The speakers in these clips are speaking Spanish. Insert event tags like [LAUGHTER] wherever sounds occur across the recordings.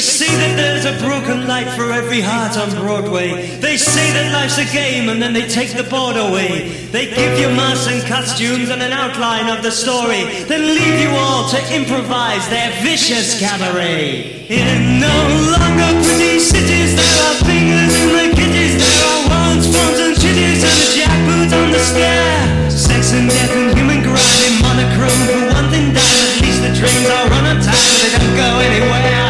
They say that there's a broken light for every heart on Broadway. They say that life's a game and then they take the board away. They give you masks and costumes and an outline of the story, then leave you all to improvise their vicious cabaret. In no longer pretty cities, there are fingers in the kitties, there are wands, phones and chitties and a jackboot on the stair. Sex and death and human grind in monochrome for one thing dime. At least the trains are on time, they don't go anywhere.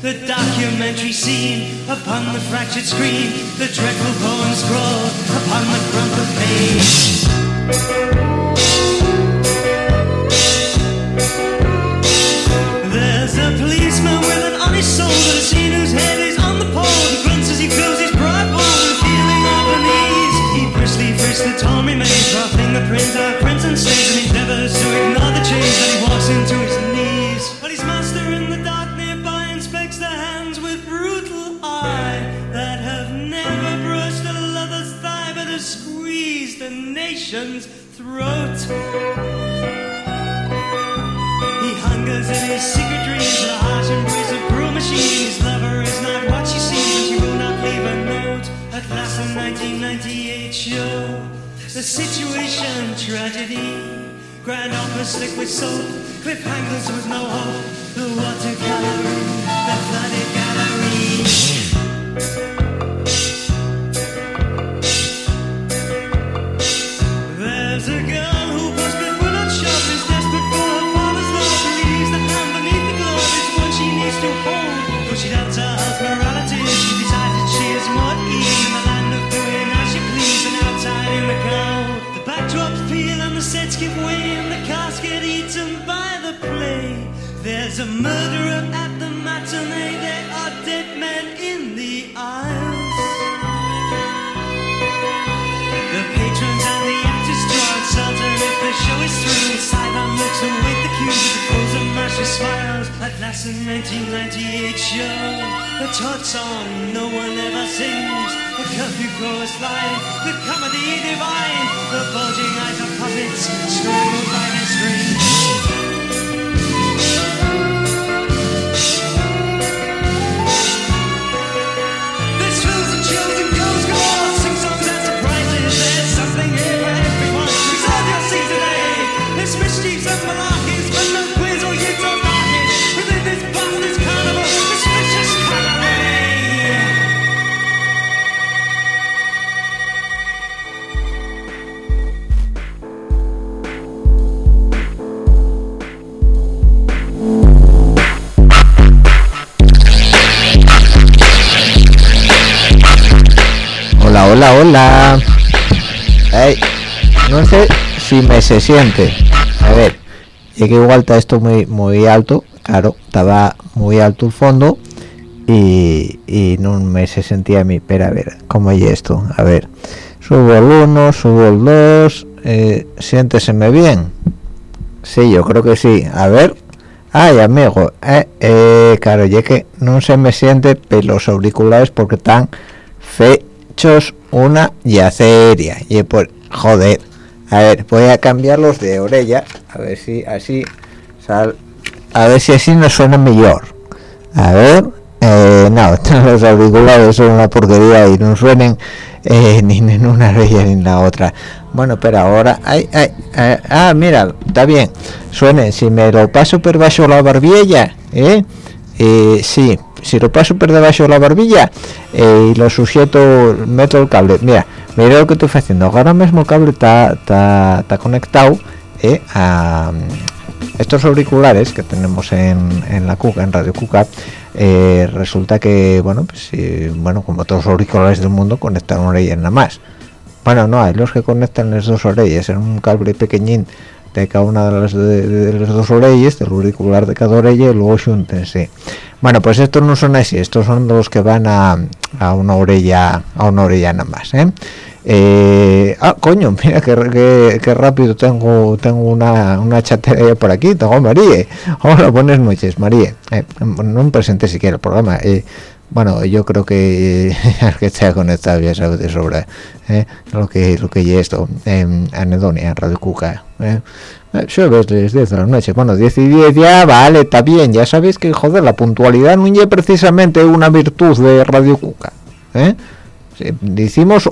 the documentary scene upon the fractured screen, the dreadful poem scrawled upon the crumpled page. There's a policeman with an honest soul has seen whose head is on the pole. He grunts as he fills his pride bowl with feeling of unease. He briskly frisks the torn remains, draw fingerprints, our prints and stains, and endeavors to ignore the change that he walks into his a nation's throat. He hungers in his secret dreams, the harsh embrace of cruel machine. His lover is not what she seems, she will not leave a note. At last, the 1998 show, the situation tragedy. Grand slick with soap, cliffhangers with no hope. The water gallery, the flooded gallery. A murderer at the matinee. There are dead men in the aisles. The patrons and the actors draw uncertain if the show is through. Sidon looks await the cues with the pose of mercy smiles. At last, the 1998 show. The Todd song no one ever sings. The curfew chorus line. The comedy divine. The bulging eyes of puppets strangled by their strings. Hola, hola, no sé si me se siente. A ver, es que igual está esto muy muy alto. Claro, estaba muy alto el fondo y, y no me se sentía a mí. Pero a ver, ¿cómo es esto? A ver, subo el 1, subo el 2. Eh, siénteseme bien. Sí, yo creo que sí. A ver. Ay, amigo. Eh, eh, claro, ya que no se me siente pero los auriculares porque están fechos una yaceria. Y por joder. A ver, voy a cambiarlos de orella. A ver si así sal. A ver si así nos suena mejor. A ver. Eh, no, [LAUGHS] los auriculares son una porquería y no suenen eh, ni en una orella ni en la otra. Bueno, pero ahora, ay, ay, ay, ah, mira, está bien. Suene, si me lo paso por bajo la barbilla, ¿eh? Eh, sí, si lo paso por debajo de la barbilla eh, y lo sujeto, meto el cable. Mira, mira lo que estoy haciendo. Ahora mismo el cable está, conectado eh, a estos auriculares que tenemos en, en la Cuca, en Radio Cuca. eh, resulta que, bueno, pues bueno, como todos los auriculares del mundo, conectan una orella nada más. Bueno, no, hay los que conectan las dos orejas en un cable pequeñín de cada una de las, de, las dos orejas del auricular de cada orella y luego juntense bueno pues estos no son así estos son los que van a, a una orella a una orella nada más ¿eh? Eh, ah coño [LAUGHS] mira que, que, rápido tengo tengo una una chatera por aquí. Tengo María hola buenas noches María eh, no me presente siquiera el programa bueno yo creo que [LAUGHS] que está conectado ya sabes de sobra eh, lo que lo que es esto en anedonia Radio Cuca eh. ves les 10 de la noche. Bueno 10 y 10 ya vale está bien. Ya sabéis que joder la puntualidad no es precisamente una virtud de Radio Cuca ¿eh?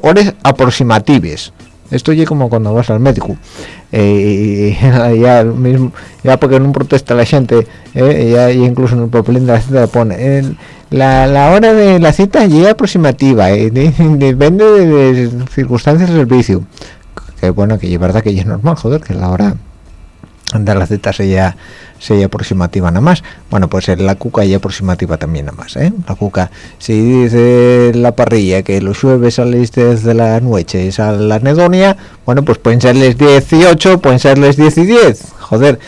horas aproximativas. Esto ya como cuando vas al médico eh, [LAUGHS] ya mismo ya porque no protesta la gente eh, incluso en el papelín de la cita pone la, hora de la cita ya aproximativa eh, [LAUGHS] depende de, circunstancias del servicio. Que bueno que es verdad que ya es normal joder que la hora de la cita sea sería aproximativa nada más bueno pues la cuca y aproximativa también nada más ¿eh? la cuca si dice la parrilla que los jueves salís desde la noche y sale la anedonia bueno pues pueden serles 18 pueden serles 10 y 10 joder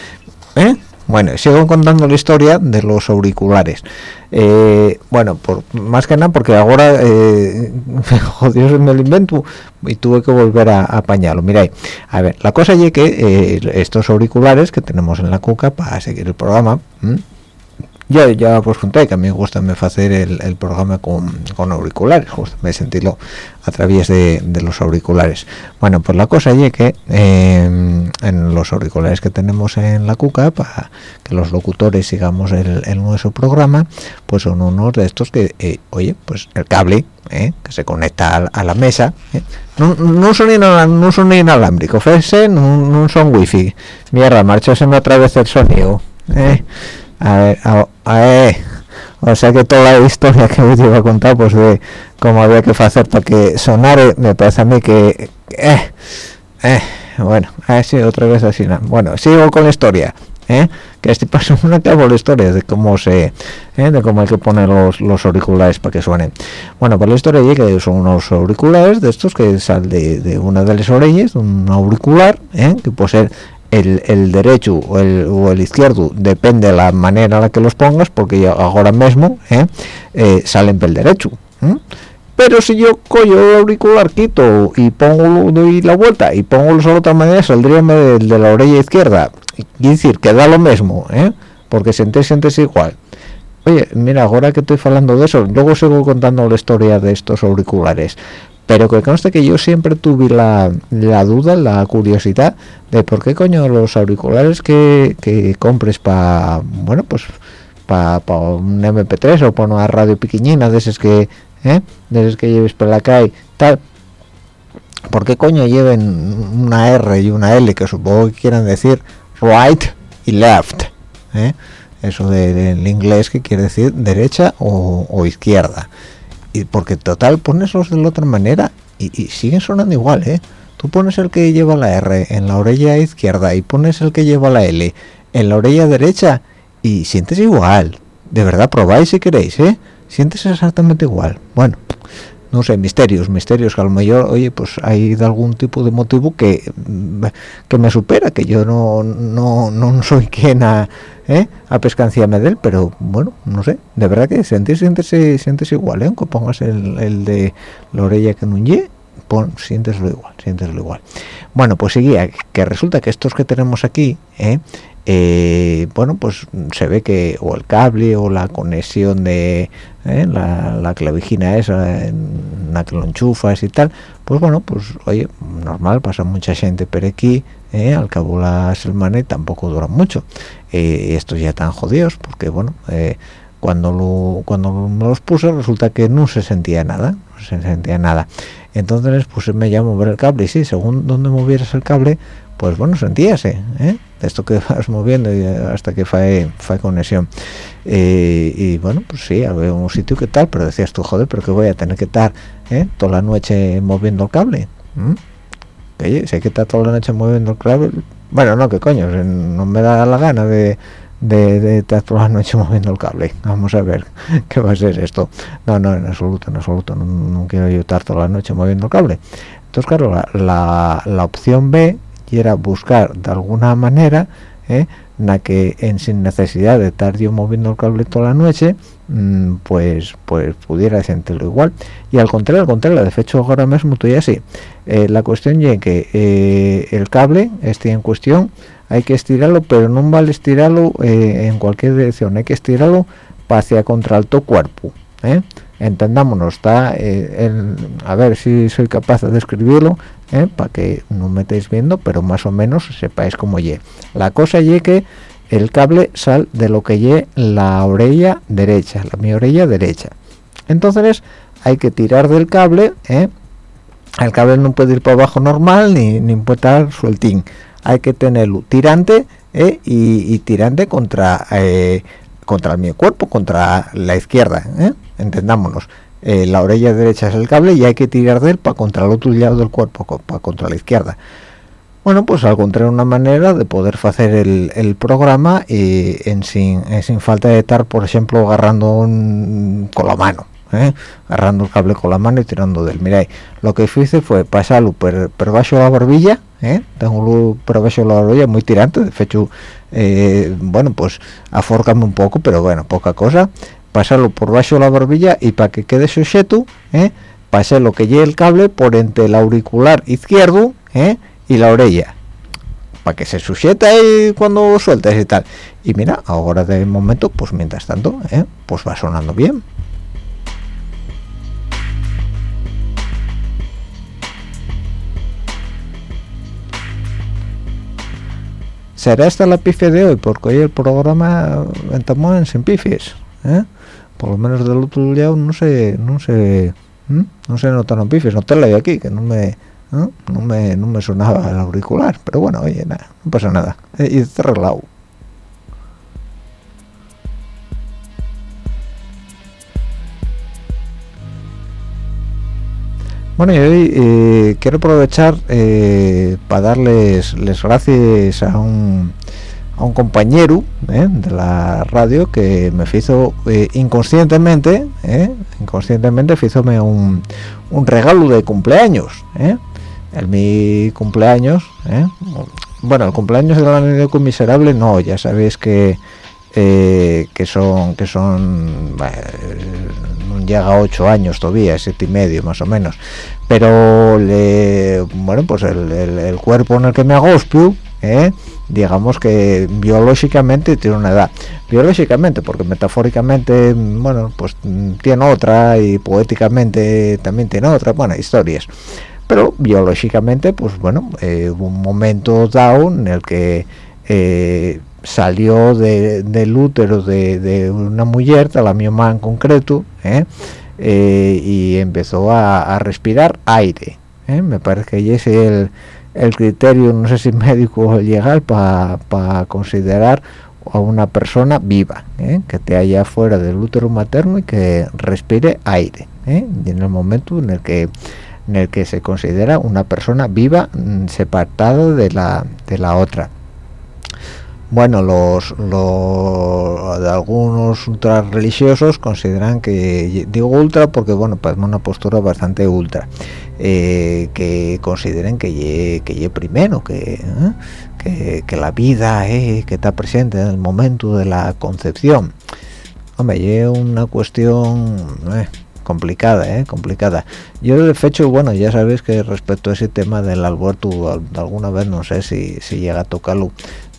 ¿eh? Bueno, sigo contando la historia de los auriculares. Eh, bueno, por, más que nada porque ahora, eh, [LAUGHS] jodido, me lo invento y tuve que volver a, apañarlo. Miráis, a ver, la cosa es que eh, estos auriculares que tenemos en la cuca para seguir el programa, yo ya pues conté que a mí me gusta me hacer el, programa con, auriculares justo me sentirlo a través de, los auriculares bueno pues la cosa es que em, en los auriculares que tenemos en la cuca para que los locutores sigamos el, nuestro programa pues son unos de estos que eh, oye pues el cable eh, que se conecta a, la mesa eh. no, no, son no son inalámbricos no, no son wifi mierda marchóseme otra vez el sonido eh a ver, a, o sea que toda la historia que os iba a contar pues de cómo había que hacer para que sonara me parece a mí que eh, eh, bueno así otra vez así bueno sigo con la historia ¿eh? que este paso una acabo la historia de cómo se ¿eh? de cómo hay que poner los, los auriculares para que suenen bueno pues la historia es que son unos auriculares de estos que salen de, de una de las orejas un auricular ¿eh? que puede ser el, derecho o el, o el, izquierdo depende de la manera en la que los pongas porque ahora mismo ¿eh? Eh, salen del derecho pero si yo cojo el auricular quito y pongo doy la vuelta y pongo de otra manera saldría de, de la orella izquierda y decir que da lo mismo ¿eh? porque sientes sientes igual oye mira ahora que estoy hablando de eso luego sigo contando la historia de estos auriculares pero que conste que yo siempre tuve la, duda, la curiosidad de por qué coño los auriculares que, compres para, bueno, pues para un MP3 o para una radio pequeñina de esos que, ¿eh? de esos que lleves por la calle, tal, ¿por qué coño lleven una R y una L que supongo que quieran decir right y left? ¿eh? Eso del inglés que quiere decir derecha o izquierda y porque total pones los de la otra manera y, siguen sonando igual eh tú pones el que lleva la R en la orella izquierda y pones el que lleva la L en la orella derecha y sientes igual. De verdad probáis si queréis eh sientes exactamente igual. Bueno no sé, misterios, misterios que a lo mejor, oye, pues hay de algún tipo de motivo que, que me supera, que yo no, no, no soy quien a, ¿eh? a pescanciarme de él, pero bueno, no sé, de verdad que sientes, sientes, igual, ¿eh? aunque pongas el, de la orella que no ye, pon, siénteslo igual, siénteslo igual. Bueno, pues seguía, que resulta que estos que tenemos aquí, ¿eh? Eh, bueno pues se ve que o el cable o la conexión de eh, la, clavijina esa en la que lo enchufas y tal pues bueno pues oye normal pasa mucha gente pero aquí eh, al cabo la semana tampoco dura mucho estos ya están jodidos porque bueno cuando lo cuando los puse resulta que no se sentía nada no se sentía nada entonces pues me llamo ver el cable y sí según donde movieras el cable pues bueno sentíase ¿eh? esto que [LAUGHS] vas moviendo y hasta que fue conexión eh, y bueno pues sí había un sitio que tal pero decías tú joder pero que voy a tener que estar ¿eh? toda la noche moviendo el cable oye si hay que estar toda la noche moviendo el cable bueno no que coño no me da la gana de de, estar toda la noche moviendo el cable. Vamos a ver [LAUGHS] qué va a ser esto. No no en absoluto en absoluto. No, quiero yo estar toda la noche moviendo el cable. Entonces claro la, la, la opción B era buscar de alguna manera ¿eh? la que en sin necesidad de estar yo moviendo el cable toda la noche pues pues pudiera sentirlo igual. Y al contrario al contrario de hecho ahora mismo estoy así eh, la cuestión es que eh, el cable este en cuestión hay que estirarlo pero no vale estirarlo en cualquier dirección. Hay que estirarlo hacia contra el cuerpo entendámonos está a ver si soy capaz de describirlo ¿eh? para que no me estéis viendo pero más o menos sepáis cómo ye. La cosa ye que el cable sale de lo que ye la orella derecha la mi orella derecha entonces hay que tirar del cable ¿eh? el cable no puede ir para abajo normal ni, ni puede estar sueltín hay que tenerlo tirante ¿eh? y, tirante contra contra mi cuerpo contra la izquierda entendámonos eh, la orella derecha es el cable y hay que tirar de él para contra el otro lado del cuerpo, para contra la izquierda. Bueno, pues al contrario una manera de poder hacer el, programa y en sin, sin falta de estar, por ejemplo, agarrando con la mano. ¿eh? agarrando el cable con la mano y tirando del miráis lo que hice fue pasarlo por, por bajo la barbilla ¿eh? tengo por bajo la barbilla muy tirante de hecho eh, bueno pues afórcame un poco pero bueno poca cosa pasarlo por bajo la barbilla y para que quede sujeto ¿eh? pasé lo que lleve el cable por entre el auricular izquierdo ¿eh? Y la orella para que se sujeta ahí cuando sueltes y tal y mira ahora de momento pues mientras tanto ¿eh? pues va sonando bien será esta la pifia de hoy porque hoy el programa entramos en sin pifies ¿eh? por lo menos del otro lado no sé no sé no sé notaron pifies no te la aquí que no me ¿no? me no me sonaba el auricular pero bueno oye nada no pasa nada. Eh, y está Bueno, y hoy eh, quiero aprovechar eh, para darles les gracias a un a un compañero de la radio que me hizo inconscientemente inconscientemente hizome un, un regalo de cumpleaños el mi cumpleaños bueno el cumpleaños de la niña miserable no ya sabéis que que son que son no llega a ocho años todavía siete y medio más o menos. Pero le, bueno pues el, el, cuerpo en el que me agospio ¿eh? digamos que biológicamente tiene una edad. Biológicamente porque metafóricamente bueno pues tiene otra y poéticamente también tiene otra bueno historias pero biológicamente pues bueno eh, un momento dado en el que eh, salió del útero de, una mujer de la mi mamá en concreto y empezó a, respirar aire me parece que ese es el criterio, no sé si médico legal, para considerar a una persona viva, ¿eh? que te haya fuera del útero materno y que respire aire. ¿eh? Y en el momento en el que en el que se considera una persona viva mm, separada de la de la otra bueno los, los de algunos ultra religiosos consideran que digo ultra porque bueno pues una postura bastante ultra eh, que consideren que ye, que primero, ¿eh? que, que, la vida eh, que está presente en el momento de la concepción. Hombre, ye una cuestión complicada, eh, complicada. Yo de hecho, bueno, ya sabéis que respecto a ese tema del aborto, alguna vez no sé si, si llega a tocarlo,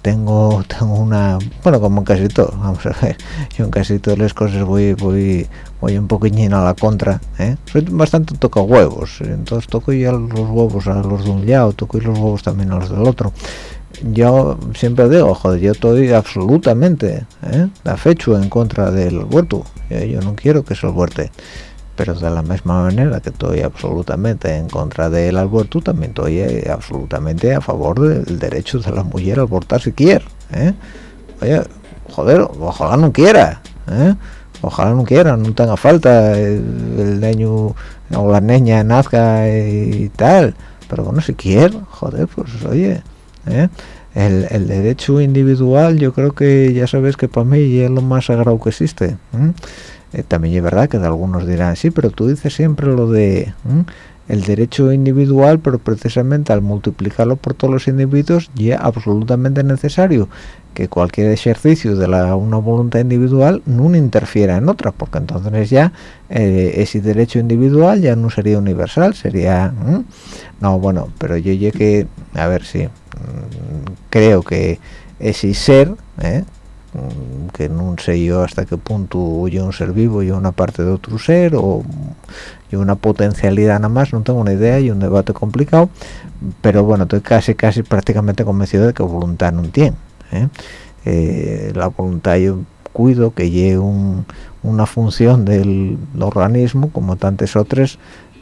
tengo [LAUGHS] tengo una bueno como en casi todo vamos a ver [LAUGHS] yo en casi todas las cosas voy voy voy un poquillín a la contra ¿eh? soy bastante toca huevos entonces toco ya los huevos a los de un lado toco y los huevos también a los del otro yo siempre digo joder yo estoy absolutamente ¿eh? afecho en contra del aborto yo, no quiero que se aborte pero de la misma manera que estoy absolutamente en contra del aborto, también estoy eh, absolutamente a favor del derecho de la mujer a abortar si quiere. ¿eh? Oye, joder, ojalá no quiera, ¿eh? ojalá no quiera, no tenga falta el, niño o la niña nazca y tal, pero bueno, si quiere, joder, pues oye, el, el, derecho individual yo creo que ya sabes que para mí es lo más sagrado que existe. Eh, también es verdad que algunos dirán sí pero tú dices siempre lo de el derecho individual pero precisamente al multiplicarlo por todos los individuos ya absolutamente necesario que cualquier ejercicio de la una voluntad individual no interfiera en otra porque entonces ya eh, ese derecho individual ya no sería universal sería no bueno pero yo llegué a ver si mm, creo que ese ser ¿eh? Mm, que no sé yo hasta qué punto yo un ser vivo y una parte de otro ser o yo una potencialidad nada más no tengo una idea y un debate complicado pero bueno estoy casi casi prácticamente convencido de que voluntad no tiene ¿eh? Eh, la voluntad yo cuido que lleve una función del organismo como tantas otras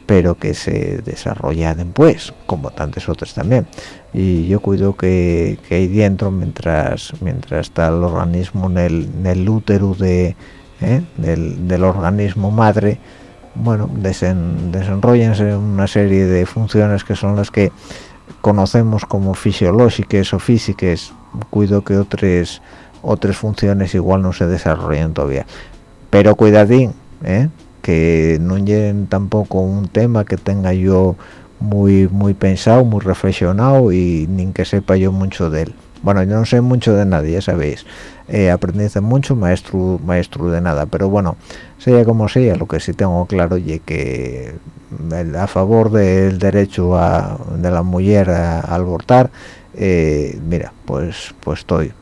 pero que se desarrolla después como tantas otras también y yo cuido que, que hay dentro mientras mientras está el organismo en el, en el útero de, ¿eh? del, organismo madre bueno desen, desenrollense una serie de funciones que son las que conocemos como fisiológicas o físicas cuido que otras otras funciones igual no se desarrollen todavía pero cuidadín ¿eh? Que no lleguen tampoco un tema que tenga yo muy muy pensado muy reflexionado y ni que sepa yo mucho de él. Bueno yo no sé mucho de nadie ya sabéis. Eh, mucho maestro maestro de nada. Pero bueno sea como sea lo que sí tengo claro y que a favor del derecho a, de la mujer a, abortar eh, mira pues pues estoy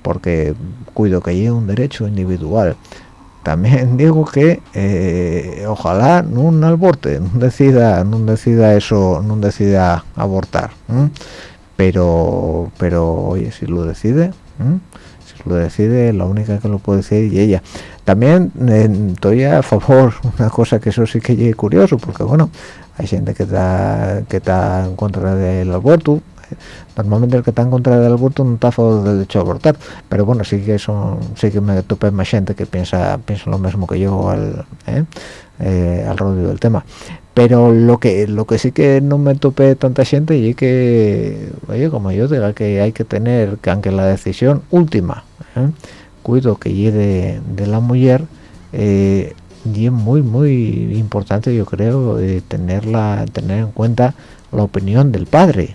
porque cuido que haya un derecho individual también [LAUGHS] digo que eh, ojalá no aborte no decida no decida eso no decida abortar pero pero oye si lo decide si lo decide la única que lo puede decir y ella. También estoy a favor [LAUGHS] una cosa que eso sí que es curioso porque bueno hay gente que está que está en contra del aborto [LAUGHS] normalmente el que está en contra del aborto no está a favor del derecho a abortar pero bueno sí que son sí que me tope más gente que piensa piensa lo mismo que yo al ¿eh? Eh, al rodeo del tema pero lo que lo que sí que no me tope tanta gente y que oye como yo diga que hay que tener que aunque la decisión última ¿eh? cuido que llegue de, la mujer y es muy muy importante yo creo tenerla tener en cuenta la opinión del padre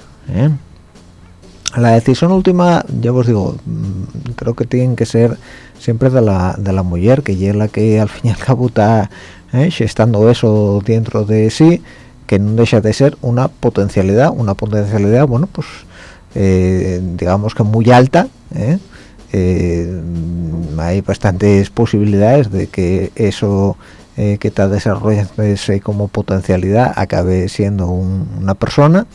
la decisión última ya os digo mm, creo que tiene que ser siempre de la, de la mujer que es la que al fin y al cabo está ¿eh? estando eso dentro de sí que no deja de ser una potencialidad una potencialidad bueno pues eh, digamos que muy alta ¿eh? hay bastantes posibilidades de que eso que está desarrollándose como potencialidad acabe siendo una persona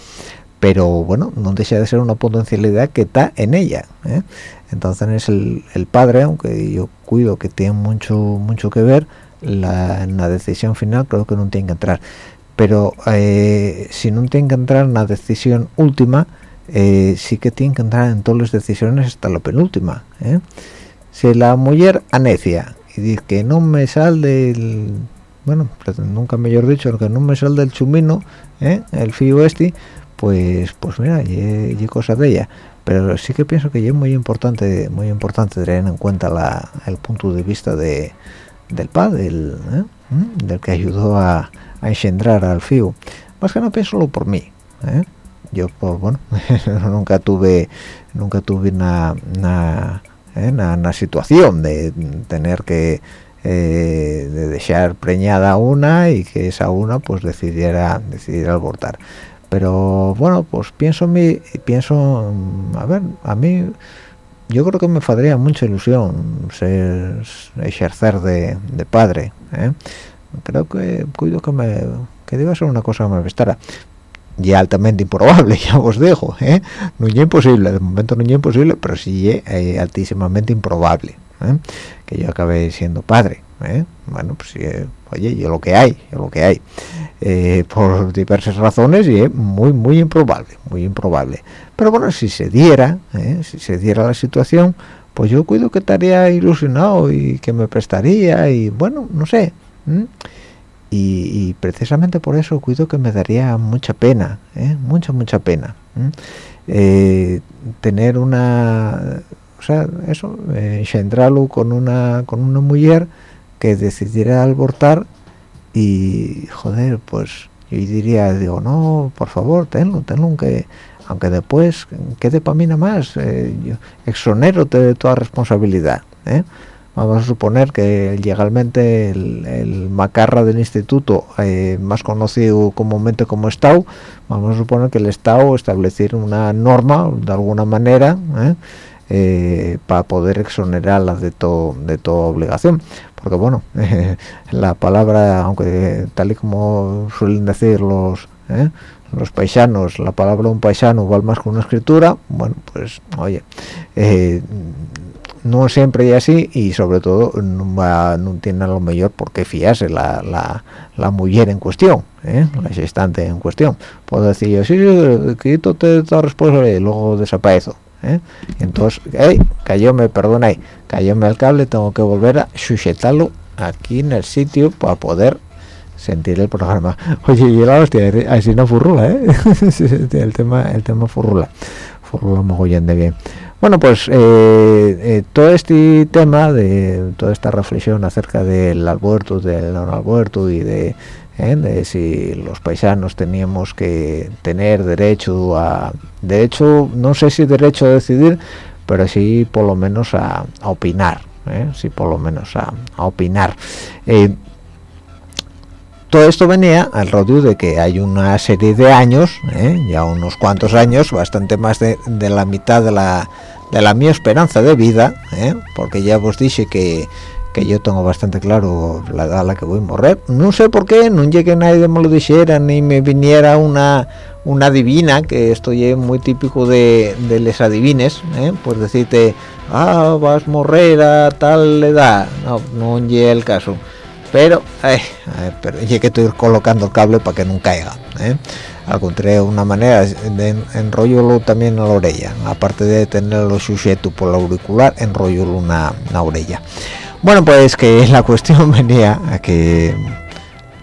pero bueno, no deja de ser una potencialidad que está en ella. ¿eh? Entonces es el, padre, aunque yo cuido que tiene mucho mucho que ver, la, en la decisión final creo que no tiene que entrar. Pero eh, si no tiene que entrar en la decisión última, eh, sí que tiene que entrar en todas las decisiones hasta la penúltima. Si la mujer anecia y dice que no me sale del... Bueno, nunca mejor dicho, que no me sale del chumino, el fío este, pues pues mira y, cosas de ella pero sí que pienso que es muy importante muy importante tener en cuenta la, el punto de vista de del padre ¿eh? ¿Mm? del que ayudó a, a, engendrar al fío más que no pienso por mí ¿eh? yo pues bueno [LAUGHS] nunca tuve nunca tuve una una, ¿eh? una, situación de tener que de dejar preñada una y que esa una pues decidiera decidiera abortar pero bueno pues pienso en pienso a ver a mí yo creo que me faría mucha ilusión ser ejercer de, padre ¿eh? creo que cuido que me que debe ser una cosa que me gustara y altamente improbable [LAUGHS] ya os dejo ¿eh? no es imposible de momento no es imposible pero sí es eh, altísimamente improbable ¿eh? que yo acabe siendo padre ¿eh? bueno pues oye yo lo que hay lo que hay. Eh, por diversas razones y es muy muy improbable muy improbable. Pero bueno si se diera si se diera la situación pues yo cuido que estaría ilusionado y que me prestaría y bueno no sé y, precisamente por eso cuido que me daría mucha pena mucha mucha pena tener una o sea, eso, eh, con una con una mujer que decidiera abortar y, joder, pues yo diría digo no por favor tenlo tenlo que aunque después quede para mí nada más eh, yo exonero de toda responsabilidad ¿eh? vamos a suponer que legalmente el, macarra del instituto eh, más conocido comúnmente como Estado vamos a suponer que el Estado establecer una norma de alguna manera para poder exonerarla de todo de toda obligación porque bueno [LAUGHS] la palabra aunque tal y como suelen decir los los paisanos, la palabra un paisano igual más que una escritura, bueno, pues oye, eh, no siempre es así y sobre todo no, tiene a lo mejor por qué fiarse la, la, la mujer en cuestión, ¿eh? la gestante en cuestión. Puedo decir yo, sí, sí, quito toda responsabilidad y luego desaparezco. ¿Eh? Entonces, hey, cayóme, perdona, cayóme el cable, tengo que volver a sujetarlo aquí en el sitio para poder sentir el programa. [LAUGHS] Oye, y la hostia, así no furrula, ¿eh? [LAUGHS] el tema, el tema furrula, furrula mogollón de bien. Bueno, pues eh, eh, todo este tema de toda esta reflexión acerca del alberto, del no alberto y de, eh, de si los paisanos teníamos que tener derecho a, de hecho, no sé si derecho a decidir, pero sí por lo menos a, opinar, sí por lo menos a, opinar todo esto venía al rollo de que hay una serie de años, ¿eh? ya unos cuantos años, bastante más de, la mitad de la, de la mi esperanza de vida, ¿eh? porque ya os dije que, que yo tengo bastante claro la edad a la que voy a morir. No sé por qué, no llegué nadie me lo dijera, ni me viniera una una divina, que esto es muy típico de, de les adivines, ¿eh? pues decirte, ah, vas a morir a tal edad. No, no llega el caso pero, pero ya que estoy colocando el cable para que no caiga ¿eh? encontré una manera de enrollarlo también en la orella aparte de tenerlo sujeto por el auricular enrollarlo una, una orella bueno pues que la cuestión [LAUGHS] venía a que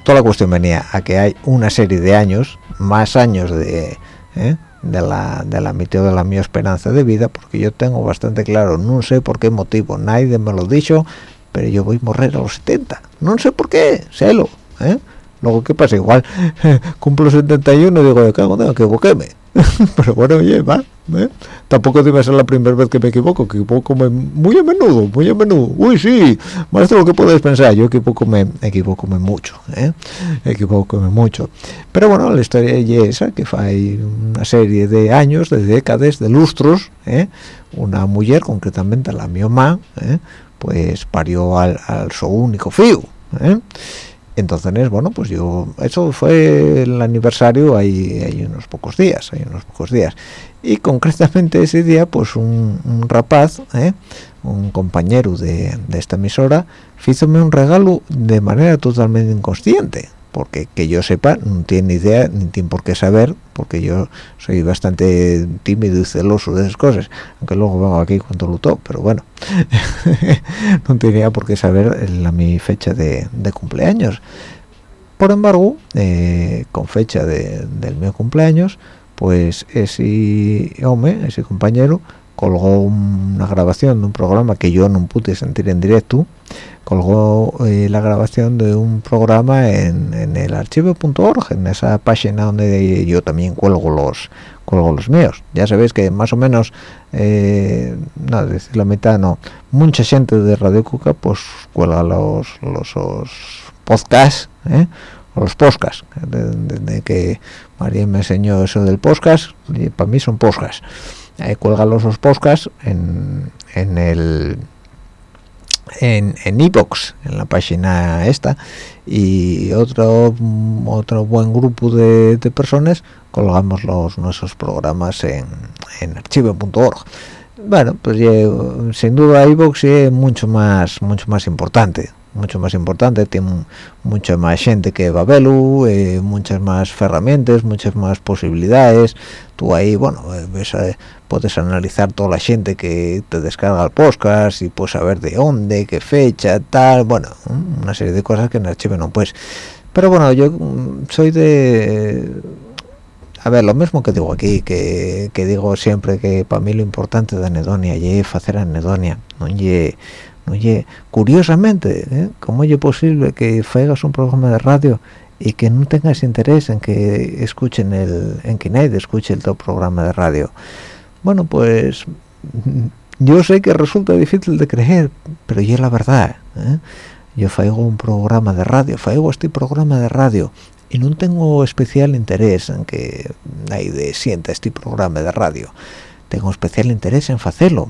toda la cuestión venía a que hay una serie de años más años de ¿eh? de la de la mitad de la mi esperanza de vida porque yo tengo bastante claro no sé por qué motivo nadie me lo ha dicho pero yo voy a morir a los 70 no sé por qué sélo ¿eh? luego qué pasa igual [LAUGHS] cumplo 71 y digo yo cago no equivoquéme [LAUGHS] pero bueno oye va ¿eh? tampoco debe ser la primera vez que me equivoco que equivoco muy a menudo muy a menudo uy sí maestro lo que podéis pensar yo equivoco me equivoco mucho ¿eh? equivoco mucho pero bueno la historia es esa que hay una serie de años de décadas de lustros ¿eh? una mujer concretamente la mi mamá ¿eh? pues parió al, su único fío. Entonces bueno pues yo eso fue el aniversario hay, unos pocos días hay unos pocos días y concretamente ese día pues un, rapaz ¿eh? un compañero de, de esta emisora hízome un regalo de manera totalmente inconsciente porque que yo sepa no tiene idea ni tiene por qué saber porque yo soy bastante tímido y celoso de esas cosas aunque luego vengo aquí cuando lutó pero bueno [LAUGHS] no tenía por qué saber la mi fecha de, cumpleaños. Por embargo eh, con fecha de, del mi cumpleaños pues ese hombre ese compañero colgó una grabación de un programa que yo no pude sentir en directo colgó eh, la grabación de un programa en, el archivo.org en esa página donde yo también cuelgo los cuelgo los míos ya sabéis que más o menos eh, no decir la mitad no mucha gente de Radio Cuca pues cuelga los los, podcasts ¿eh? los podcasts desde que María me enseñó eso del podcast para mí son podcasts ahí cuelga los, podcasts en, en el en en iBox en la página esta y otro otro buen grupo de, personas colgamos los nuestros programas en, en archivo.org bueno pues sin duda iBox es mucho más mucho más importante mucho más importante tiene mucha más gente que Babelu eh, muchas más herramientas muchas más posibilidades. Tú ahí bueno eh, ves, eh, puedes analizar toda la gente que te descarga el podcast y puedes saber de dónde qué fecha tal bueno una serie de cosas que en archivo no puedes. Pero bueno yo mm, soy de a ver, lo mismo que digo aquí, que, que digo siempre que para mí lo importante de anedonia es hacer anedonia, no es Oye, curiosamente, ¿eh? ¿cómo es posible que hagas un programa de radio y que no tengas interés en que escuchen el en que nadie escuche el programa de radio bueno pues yo sé que resulta difícil de creer pero es la verdad ¿eh? yo faigo un programa de radio faigo este programa de radio y no tengo especial interés en que nadie sienta este programa de radio tengo especial interés en hacerlo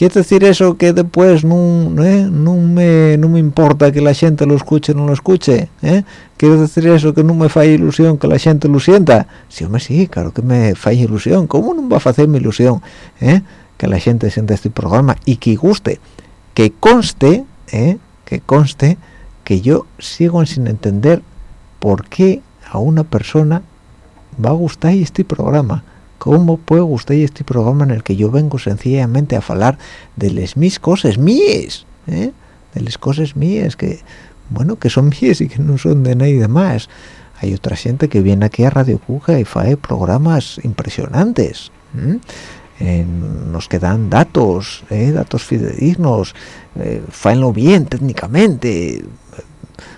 quiere decir eso que después no, ¿eh? no, me, no me importa que la gente lo escuche o no lo escuche ¿eh? quiere decir eso que no me falle ilusión que la gente lo sienta sí hombre sí claro que me falle ilusión cómo no va a hacerme ilusión ¿eh? que la gente sienta este programa y que guste que conste ¿eh? que conste que yo sigo sin entender por qué a una persona va a gustar este programa ¿Cómo puede gustar este programa en el que yo vengo sencillamente a hablar de las mis cosas mías? ¿eh? De las cosas mías que, bueno, que son mías y que no son de nadie más. Hay otra gente que viene aquí a Radio Cuja y hace programas impresionantes. nos quedan datos, ¿eh? datos fidedignos, eh, bien técnicamente.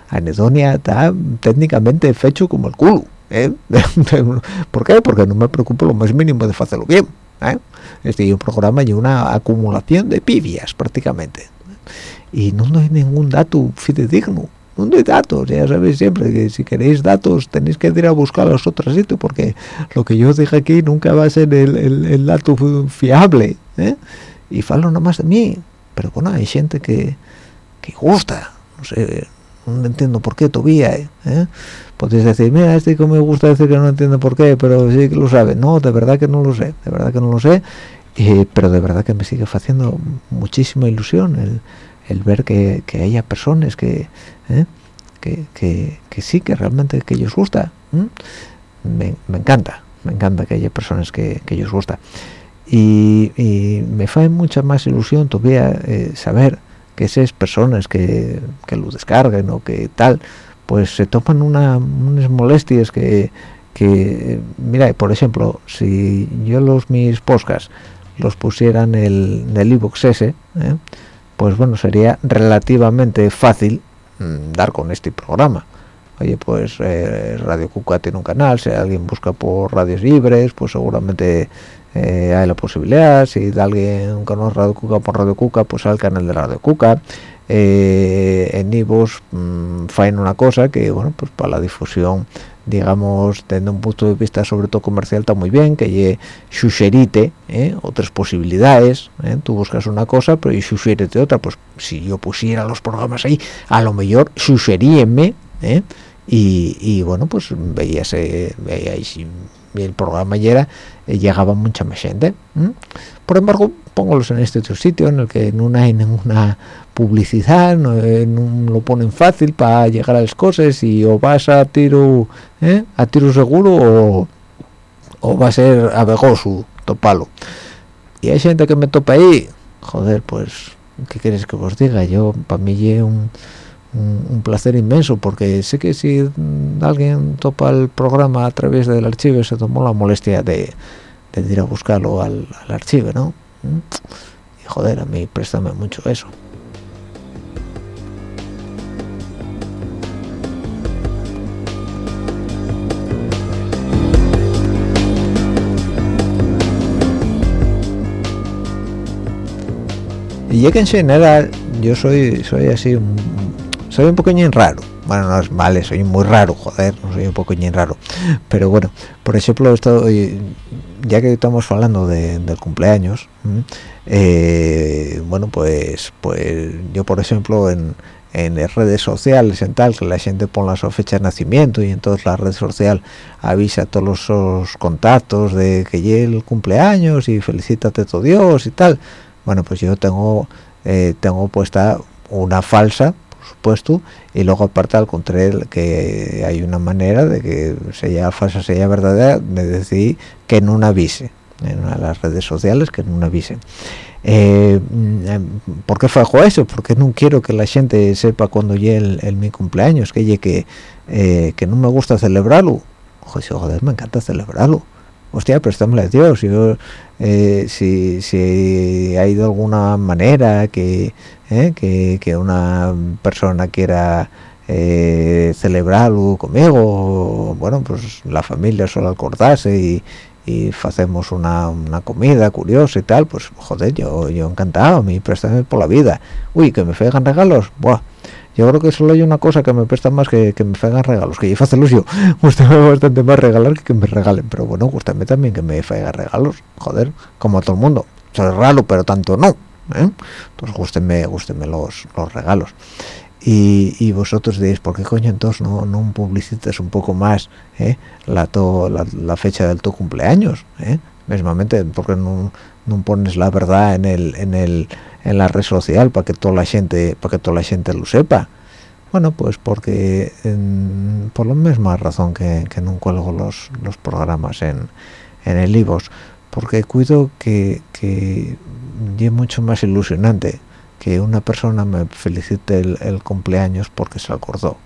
Anedonia está técnicamente fecho como el culo. ¿Eh? [LAUGHS] ¿Por qué? Porque no me preocupo lo más mínimo de hacerlo bien. ¿eh? Este un programa y una acumulación de pibias prácticamente. Y no hay ningún dato fidedigno. No hay datos, ya sabéis siempre que si queréis datos tenéis que ir a buscar a los otros sitios porque lo que yo dije aquí nunca va a ser el, dato fiable. ¿eh? Y falo nomás de mí. Pero bueno, hay gente que, que gusta. No sé, no entiendo por qué todavía. ¿eh? podéis decir mira este que me gusta decir que no entiendo por qué pero sí que lo sabe no de verdad que no lo sé de verdad que no lo sé pero de verdad que me sigue haciendo muchísima ilusión el, el ver que, que, haya personas que, ¿eh? que, que, sí que realmente que ellos gusta me, me, encanta me encanta que haya personas que, que ellos gusta y, me hace mucha más ilusión todavía eh, saber que esas personas que, que lo descarguen o que tal pues se toman una, unas molestias que, que, mira, por ejemplo, si yo los mis podcasts los pusiera en el, en el ese, ¿eh? pues bueno, sería relativamente fácil mm, dar con este programa. Oye, pues eh, Radio Cuca tiene un canal, si alguien busca por radios libres, pues seguramente eh, hay la posibilidad, si alguien conoce Radio Cuca por Radio Cuca, pues al canal de Radio Cuca eh, en Ivos mmm, una cosa que bueno pues para la difusión digamos desde un punto de vista sobre todo comercial está muy bien que ye sugerite ¿eh? otras posibilidades ¿eh? tú buscas una cosa pero y sugerite otra pues si yo pusiera los programas ahí a lo mejor sugeríenme ¿eh? y, y, bueno pues veíase veíais el programa ya era, llegaba mucha más gente por embargo póngalos en este otro sitio en el que no hay ninguna publicidad no, eh, lo ponen fácil para llegar a las cosas y o vas a tiro ¿eh? a tiro seguro o, va a ser abegoso topalo. Y hay gente que me topa ahí. Joder pues qué quieres que os diga yo para mí es un, un, placer inmenso porque sé que si alguien topa el programa a través del archivo se tomó la molestia de, de ir a buscarlo al, archivo no ¿Mm? y joder a mí préstame mucho eso y ya que en general yo soy soy así soy un poquillo raro. Bueno no es vale soy muy raro joder no soy un poquillo raro. Pero bueno por ejemplo esto ya que estamos hablando del cumpleaños eh, bueno pues pues yo por ejemplo en en las redes sociales en tal que la gente pone su fecha de nacimiento y entonces la red social avisa a todos los contactos de que llegue el cumpleaños y felicítate todo Dios y tal. Bueno pues yo tengo eh, tengo puesta una falsa supuesto y luego aparte al contrario que hay una manera de que sea falsa sea verdadera de decir que no avise en las redes sociales que no avisen eh, mm, ¿por qué fajo eso? porque no quiero que la gente sepa cuando llegue el, mi cumpleaños que llegue que, eh, que no me gusta celebrarlo. Joder, me encanta celebrarlo hostia, préstamele a Dios, yo, eh, si, si hay de alguna manera que, eh, que, que, una persona quiera eh, celebrarlo conmigo bueno pues la familia suele acordarse y, y hacemos una, una, comida curiosa y tal pues joder yo yo encantado mí préstame por la vida uy que me fegan regalos Buah. Yo creo que solo hay una cosa que me presta más que, que me fegan regalos que yo hacerlos [LAUGHS] yo usted me bastante más regalar que que me regalen pero bueno gustame también que me fegan regalos joder como a todo el mundo soy raro pero tanto no ¿eh? entonces gústenme gústenme los, los regalos y, y, vosotros diréis ¿por qué coño entonces no, no publicitas un poco más eh? la, to, la, la, fecha del tu cumpleaños eh? mismamente porque no, no, pones la verdad en el en el en la red social para que toda la gente para que toda la gente lo sepa. Bueno pues porque por la misma razón que, que no cuelgo los, los programas en en el IVOS porque cuido que, que es mucho más ilusionante que una persona me felicite el, cumpleaños porque se acordó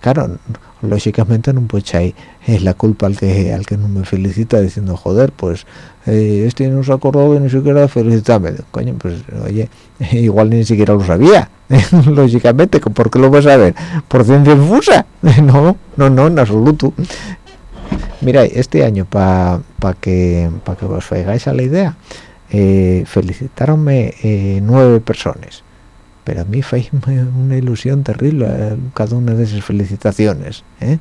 claro lógicamente no puede echar es la culpa al que al que no me felicita diciendo joder pues eh, este no se acordó de ni siquiera felicitarme coño pues oye [LAUGHS] igual ni siquiera lo sabía [LAUGHS] lógicamente ¿por qué lo vas a ver? por ciencia infusa [LAUGHS] no no no en absoluto. Mira este año para pa que para que os faigáis a la idea eh, felicitaronme eh, nueve personas pero a mí fue [LAUGHS] una ilusión terrible eh, cada una de esas felicitaciones ¿eh?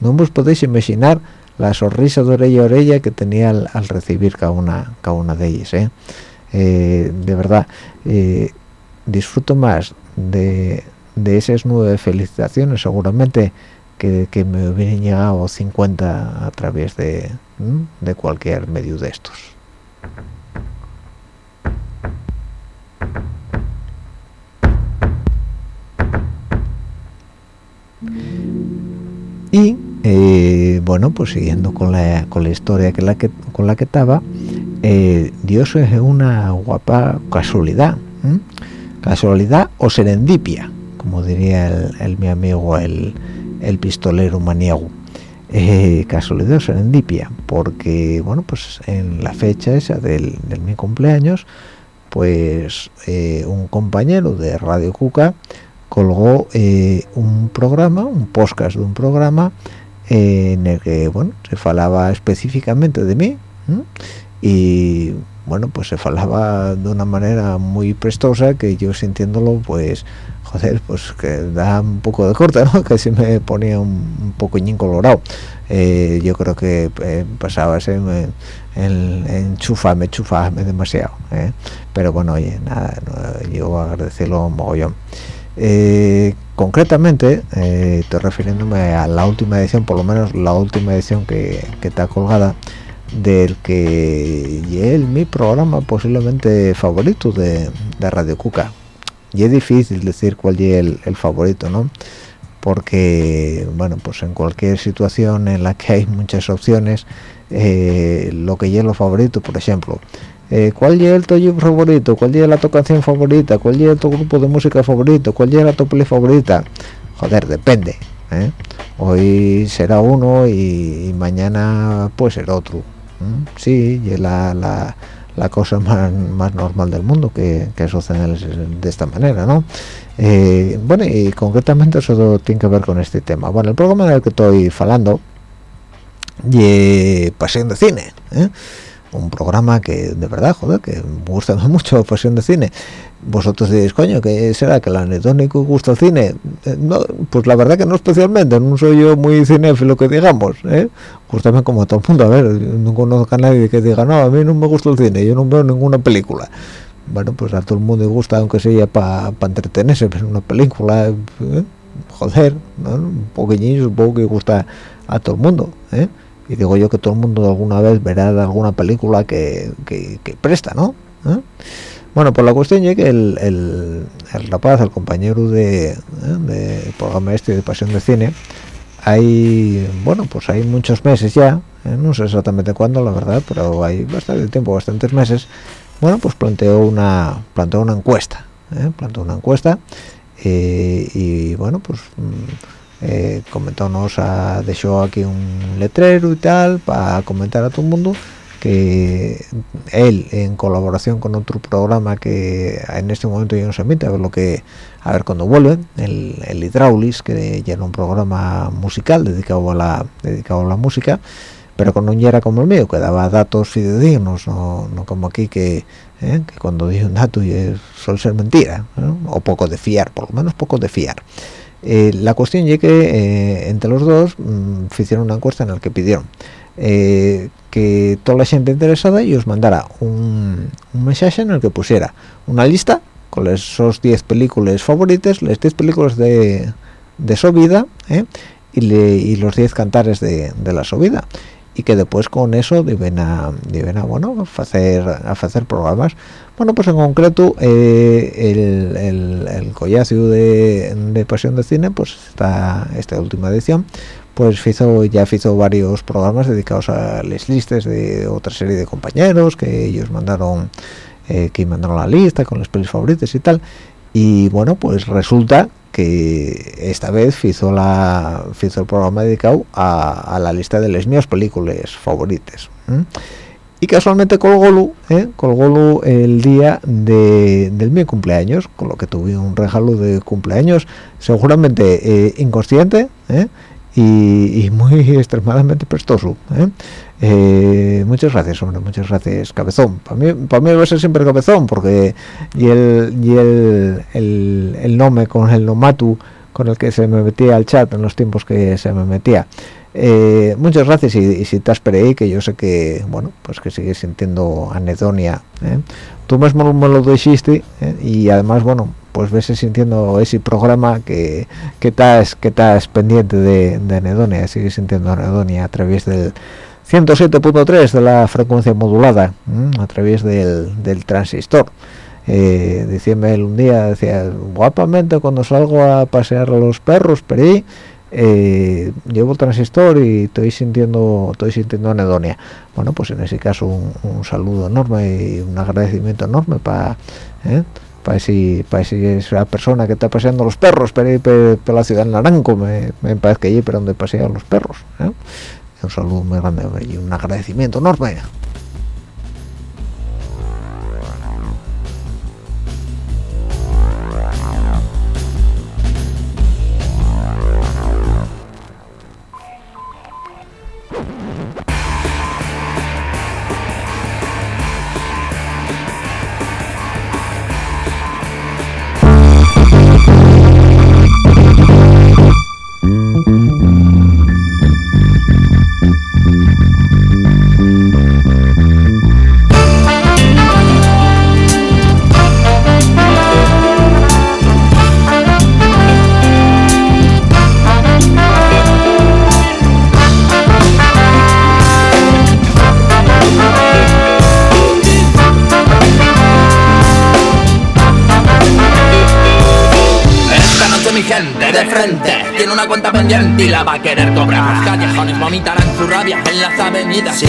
no os podéis imaginar la sonrisa de orella a orella que tenía al, recibir cada una cada una de ellas ¿eh? de verdad disfruto más de, esas nueve felicitaciones seguramente que, me hubieran llegado 50 a través de cualquier medio de estos y eh, bueno pues siguiendo con la, con la historia que la que con la que estaba eh, Dios es una guapa casualidad casualidad o serendipia como diría el, mi amigo el, el pistolero maniego eh, casualidad o serendipia porque bueno pues en la fecha esa del, del mi cumpleaños pues un compañero de Radio Cuca colgó eh, un programa, un podcast de un programa eh, en el que bueno se falaba específicamente de mí y bueno pues se falaba de una manera muy prestosa que yo sintiéndolo pues joder pues que da un poco de corte ¿no? [LAUGHS] que se me ponía un, un poquillín colorado. Eh, yo creo que pasaba ese en, enchufame, enchufame demasiado pero bueno oye nada no, yo agradecerlo mogollón eh, concretamente eh, estoy refiriéndome a la última edición por lo menos la última edición que, está colgada del que es mi programa posiblemente favorito de, Radio Cuca. Y es difícil decir cuál es el, el, favorito no porque bueno pues en cualquier situación en la que hay muchas opciones eh, lo que es lo favorito por ejemplo eh, ¿cuál es el tuyo favorito? ¿cuál es la tu canción favorita? ¿cuál es tu grupo de música favorito? ¿cuál es la tu peli favorita? joder, depende ¿eh? hoy será uno y, mañana puede ser otro sí, y la, la, cosa más, más, normal del mundo que, que sucede de esta manera ¿no? Eh, bueno, y concretamente eso tiene que ver con este tema bueno, el programa del que estoy falando y pasión de cine. Un programa que de verdad, joder, que me gusta [LAUGHS] mucho pasión de cine. Vosotros diréis, coño, ¿qué será? ¿Que el anetónico gusta el cine? Eh, no, pues la verdad que no especialmente, no soy yo muy cinéfilo que digamos, ¿eh? Justamente como todo el mundo, a ver, no conozco a nadie que diga, no, a mí no me gusta el cine, yo no veo ninguna película. Bueno, pues a todo el mundo le gusta, aunque sea para pa entretenerse, pero una película, ¿eh? joder, ¿no? un poquillín supongo que gusta a todo el mundo, ¿eh? Y digo yo que todo el mundo alguna vez verá alguna película que, que, presta, ¿no? ¿Eh? Bueno, pues la cuestión es que el, el, el rapaz, el compañero de, ¿eh? de programa este de Pasión de Cine, hay, bueno, pues hay muchos meses ya, ¿eh? no sé exactamente cuándo, la verdad, pero hay bastante tiempo, bastantes meses, bueno, pues planteó una, planteó una encuesta, ¿eh? planteó una encuesta, y bueno, pues... Mmm, eh, comentónos a dejó aquí un letrero y tal para comentar a todo el mundo que él en colaboración con otro programa que en este momento ya no se emite a ver lo que a ver cuando vuelven el, el Hydraulis que ya era un programa musical dedicado a la dedicado a la música pero con un era como el mío que daba datos fidedignos no, no como aquí que, eh, que cuando dije un dato suele ser mentira o poco de fiar por lo menos poco de fiar eh, la cuestión es que eh, entre los dos mm, hicieron una encuesta en la que pidieron eh, que toda la gente interesada y os mandara un, mensaje en el que pusiera una lista con esos 10 películas favoritas, las 10 películas de, de su vida ¿eh? y, los 10 cantares de, de la su vida y que después con eso deben a, deben a bueno hacer a hacer programas. Bueno pues en concreto eh, el, el, el collacio de, de, pasión de cine pues está esta última edición pues hizo ya hizo varios programas dedicados a las listas de otra serie de compañeros que ellos mandaron eh, que mandaron la lista con las pelis favoritas y tal. Y bueno pues resulta que esta vez hizo la hizo el programa dedicado a, la lista de las mías películas favoritas y casualmente colgólo ¿eh? colgólo el día de, del mi cumpleaños con lo que tuve un regalo de cumpleaños seguramente eh, inconsciente ¿eh? y, muy [LAUGHS] extremadamente prestoso ¿eh? Eh, muchas gracias hombre muchas gracias cabezón para mí para mí va a ser siempre cabezón porque y el y el, el, el nombre con el nomatu con el que se me metía al chat en los tiempos que se me metía eh, muchas gracias y, si te esperé que yo sé que bueno pues que sigues sintiendo anedonia tú mismo me lo dijiste y además bueno pues ves sintiendo ese programa que que estás que estás pendiente de, de anedonia sigues sintiendo anedonia a través del 107.3 de la frecuencia modulada a través del, del transistor. Eh, decíame un día decía guapamente cuando salgo a pasear a los perros pero ahí eh, llevo el transistor y estoy sintiendo estoy sintiendo anedonia bueno pues en ese caso un, saludo enorme y un agradecimiento enorme para ¿eh? para si para si esa persona que está paseando los perros por, la ciudad de Naranco me, me parece que allí pero donde pasean los perros ¿eh? un saludo muy grande y un agradecimiento enorme va a querer cobrar. Los callejones vomitarán su rabia en las avenidas.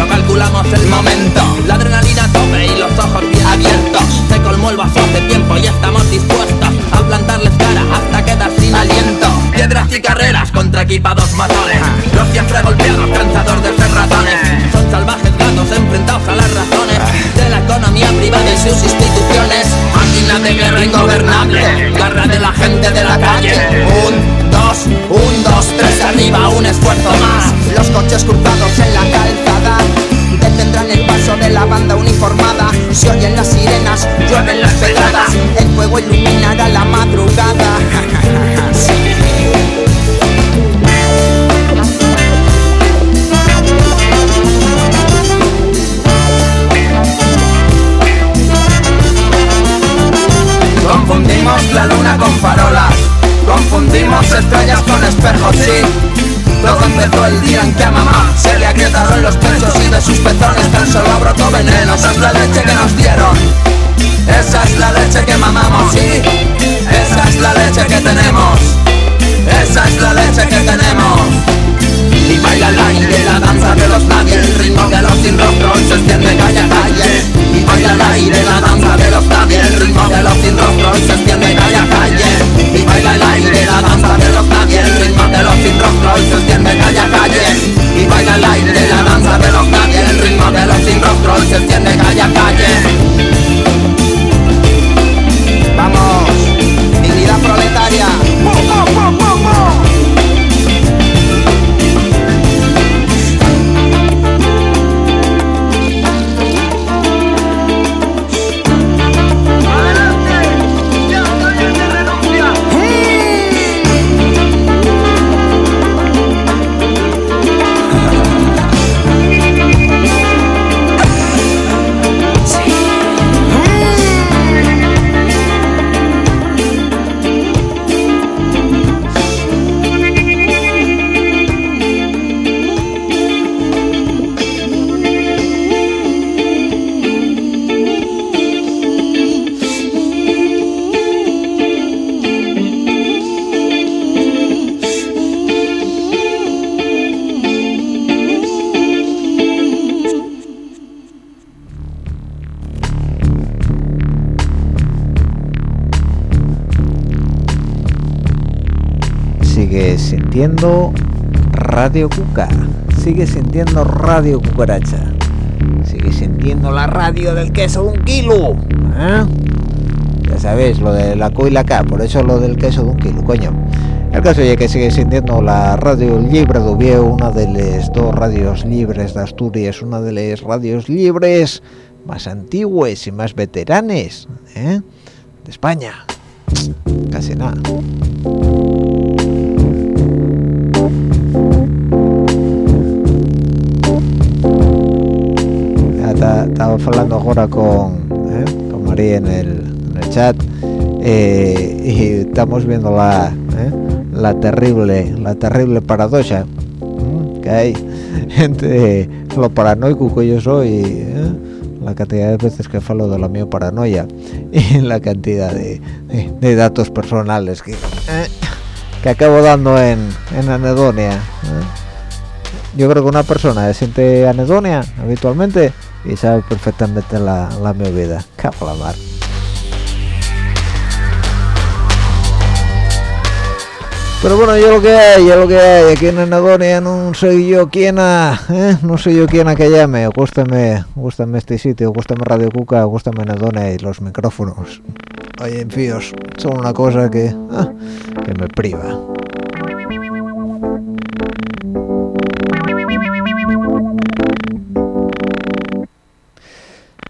Rápido, calculamos el momento. La adrenalina tope y los ojos bien abiertos. Se colmó el vaso hace tiempo y estamos dispuestos a plantarles cara hasta quedar sin aliento. Piedras y carreras contra equipados matones. Los siempre golpeados, cansador de ser ratones. Son salvajes gatos enfrentados a las razones de la economía privada y sus instituciones. Máquina de guerra ingobernable, garra de la gente de la calle. Un, dos, tres, arriba, un esfuerzo más. Los coches cruzados en la calzada detendrán el paso de la banda uniformada. Se oyen las sirenas, llueven las pedradas. El fuego iluminará la madrugada. Confundimos la luna con farolas, confundimos estrellas con espejos, sí. Todo empezó el día en que a mamá se le agrietaron los pechos y de sus pezones tan solo brotó veneno. Esa es la leche que nos dieron, esa es la leche que mamamos, sí. Esa es la leche que tenemos, esa es la leche que tenemos. Y baila el aire, la danza de los nadie, el ritmo de los sin rostro se extiende calle a calle. Y baila el aire, la danza de los nadie, el ritmo de los sin rostro y se extiende calle a calle. Y baila el aire, la danza de los nadie, el ritmo de los sin rostro y se extiende calle a calle. Y baila el aire, la danza de los nadie, el ritmo de los sin rostro y se extiende sintiendo Radio Cuca. Sigue sintiendo Radio Cucaracha. Sigue sintiendo la radio del queso de un kilo. ¿eh? Ya sabéis, lo de la Q y la K, por eso lo del queso de un kilo, coño. El caso es que sigue sintiendo la radio libre de Oviedo, una de las dos radios libres de Asturias, una de las radios libres más antiguas y más veteranes ¿eh? de España. Casi nada. Estaba hablando ahora con, ¿eh? con María en el, chat eh, y estamos viendo la, ¿eh? la terrible la terrible paradoja que hay [LAUGHS] entre lo paranoico que yo soy la cantidad de veces que falo de la mi paranoia [LAUGHS] y la cantidad de, datos personales que, que acabo dando en, en anedonia yo creo que una persona se siente anedonia habitualmente y sabe perfectamente la, la mi vida. Cago la mar. Pero bueno yo lo que hay yo lo que hay aquí en anedonia no soy yo quien a ¿eh? no soy yo quien a que llame. Gústame gústame este sitio gústame Radio Cuca gústame anedonia y los micrófonos. Oye en fíos son una cosa que ah, que me priva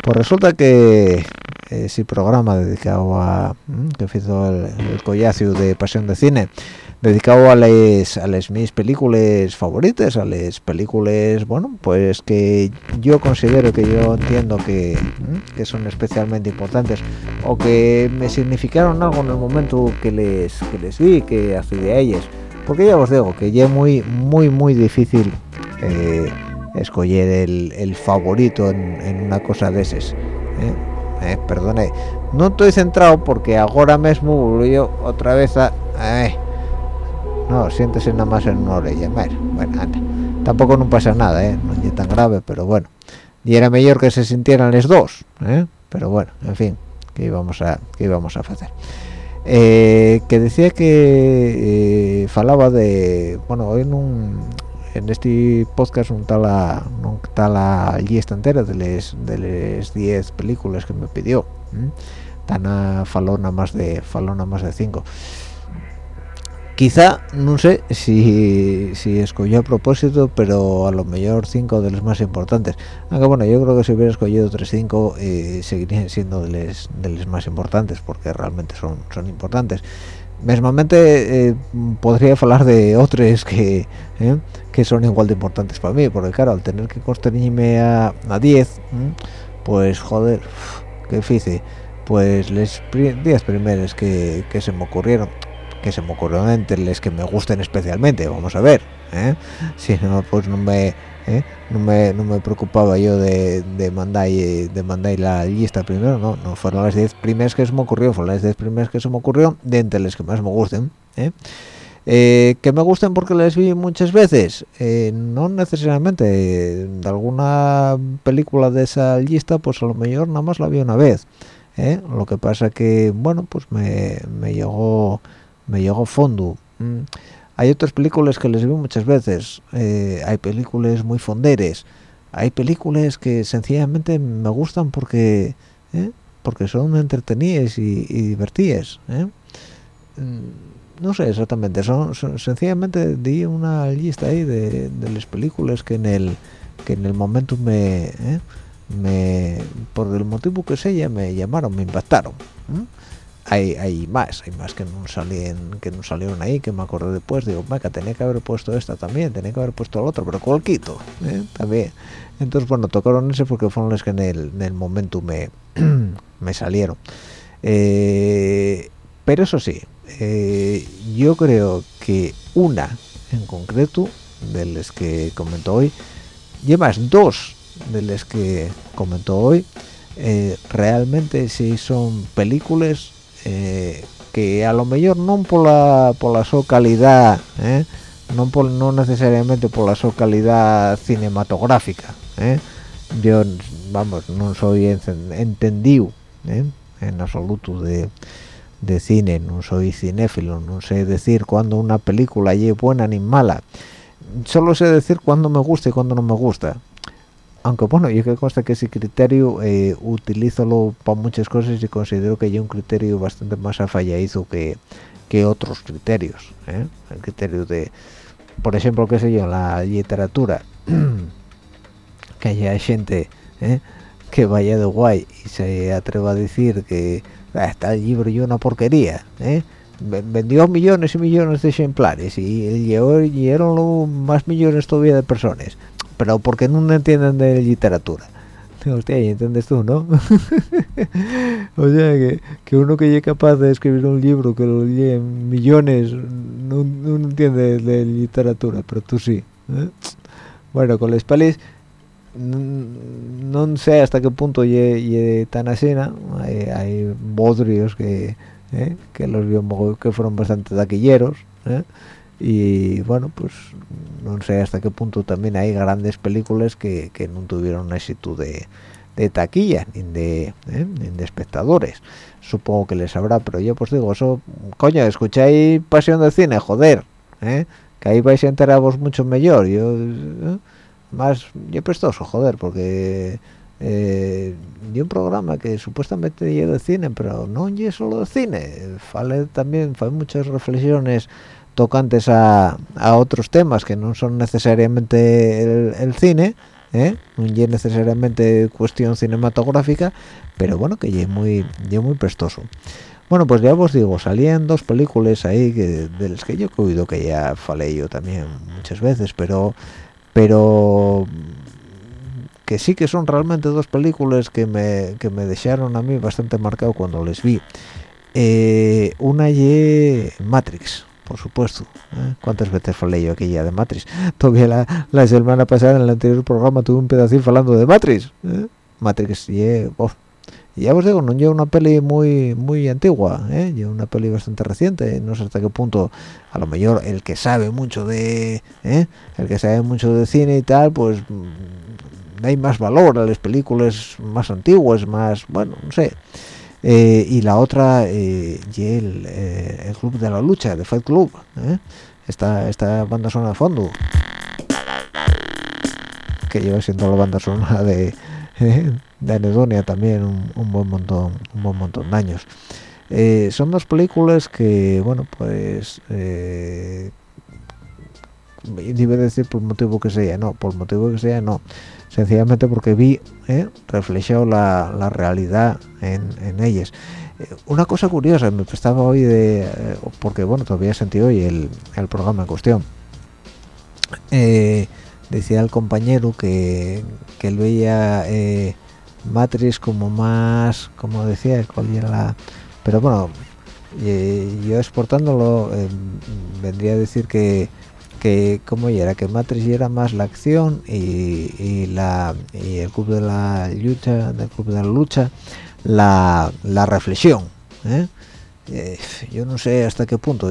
Pues resulta que ese programa dedicado a mm, que hizo el, el collacio de Pasión de Cine dedicado a las a mis películas favoritas a las películas bueno pues que yo considero que yo entiendo que, mm, que son especialmente importantes o que me significaron algo en el momento que les que les vi que accedí a ellas. Porque ya os digo que ya es muy muy muy difícil eh, escoger el, el favorito en, una cosa de esas ¿eh? Eh, no estoy centrado porque ahora mismo yo otra vez a eh, no siéntese nada más en una orella bueno tampoco no pasa nada ¿eh? no es tan grave pero bueno y era mejor que se sintieran los dos pero bueno en fin que íbamos a que íbamos a hacer que decía que falaba de bueno hoy en un en este podcast no está la no está la lista entera de las de las 10 películas que me pidió ¿m? tan a faló nada más de faló nada más de 5 quizá no sé si si escogió a propósito pero a lo mejor cinco de los más importantes. Aunque bueno yo creo que si hubiera escogido tres cinco eh, seguirían siendo de los de los más importantes porque realmente son son importantes mismamente eh, podría hablar de otros que eh, que son igual de importantes para mí porque claro al tener que constreñirme a, a 10 pues joder qué difícil pues les 10 primeros que, que se me ocurrieron que se me ocurrieron entre les que me gusten especialmente vamos a ver ¿eh? si no pues no me ¿eh? no me no me preocupaba yo de, de mandar de mandar la lista primero no no fueron las 10 primeras que se me ocurrió fueron las 10 primeras que se me ocurrió de entre las que más me gusten ¿eh? Eh, que me gusten porque les vi muchas veces eh, no necesariamente de alguna película de esa lista pues a lo mejor nada más la vi una vez ¿eh? lo que pasa que bueno pues me, me llegó me llegó fondo mm. Hay otras películas que les vi muchas veces eh, hay películas muy fonderes hay películas que sencillamente me gustan porque ¿eh? porque son entretenidas y, y divertidas ¿eh? Mm, no sé exactamente son, sencillamente di una lista ahí de, de las películas que en el que en el momento me me por el motivo que sea me llamaron me impactaron. Hay, hay más, hay más que no salían, que no salieron ahí, que me acordé después, digo, meca, tenía que haber puesto esta también, tenía que haber puesto el otro, pero ¿cuál quito? ¿Eh? También. Entonces, bueno, tocaron ese porque fueron los que en el, en el momento me, [CLEARS THROAT] salieron. Eh, pero eso sí, eh, yo creo que una en concreto, de las que comentó hoy, más dos de las que comentó hoy, realmente sí son películas eh, que a lo mejor no por la por la su calidad eh, no por, no necesariamente por la su calidad cinematográfica eh. yo vamos no soy entendido eh, en absoluto de, de cine no soy cinéfilo no sé decir cuando una película es buena ni mala solo sé decir cuándo me gusta y cuándo no me gusta aunque bueno yo que consta que ese criterio eh, utilízalo para muchas cosas y considero que hay un criterio bastante más afalladizo que, que otros criterios ¿eh? el criterio de por ejemplo qué sé yo la literatura [CLEARS THROAT] que haya gente ¿eh? que vaya de guay y se atreva a decir que "Ah, está el libro y una porquería ¿eh? Ven- vendió millones y millones de ejemplares y llegaron más millones todavía de personas pero porque no entienden de literatura hostia y entiendes tú no [LAUGHS] o sea que, uno que es capaz de escribir un libro que lo leen millones no, entiende de literatura pero tú sí ¿eh? bueno con las pelis no sé hasta qué punto ye tan así ¿no? hay, hay bodrios que ¿eh? que los vio que fueron bastante taquilleros ¿eh? Y bueno pues no sé hasta qué punto también hay grandes películas que, que no tuvieron éxito de, de taquilla ni de, ¿eh? ni de espectadores supongo que les habrá pero yo pues digo eso coño escucháis pasión del cine joder ¿eh? que ahí vais a enteraros mucho mejor yo ¿eh? más yo prestoso joder porque eh, y un programa que supuestamente lleva de cine pero no es solo de cine fale también fue muchas reflexiones tocantes a, a otros temas que no son necesariamente el, cine ¿eh? necesariamente cuestión cinematográfica pero bueno que es muy ya muy prestoso bueno pues ya os digo salían dos películas ahí que, de las que yo he oído que ya falé yo también muchas veces pero pero que sí que son realmente dos películas que me, que me dejaron a mí bastante marcado cuando les vi. Eh, una y Matrix, por supuesto. ¿eh? ¿Cuántas veces falé yo aquella de Matrix? Todavía la, semana pasada en el anterior programa tuve un pedacito hablando de Matrix. ¿eh? Matrix, y ya os digo, no lleva una peli muy muy antigua, ¿eh? lleva una peli bastante reciente, no sé hasta qué punto, a lo mejor el que sabe mucho de, ¿eh? el que sabe mucho de cine y tal, pues mm, hay más valor a las películas más antiguas, más, bueno, no sé. Eh, y la otra, eh, y el, eh, el, Club de la Lucha, de Fight Club, ¿eh? esta, esta banda sonora de fondo, que lleva siendo la banda sonora de [LAUGHS] de Anedonia también un, un, buen montón un buen montón de años eh, son dos películas que bueno pues eh, a decir por motivo que sea no por motivo que sea no. Sencillamente porque vi eh, reflejado la, la, realidad en, en ellas. Eh, una cosa curiosa me estaba hoy de eh, porque bueno todavía sentí hoy el, el programa en cuestión. Decía el compañero que, que él veía eh, Matrix como más, como decía, la... Pero bueno, eh, yo exportándolo eh, vendría a decir que, que como era, que Matrix era más la acción y, la, y el club de la lucha, del club de la lucha, la, la reflexión. ¿eh? yo no sé hasta qué punto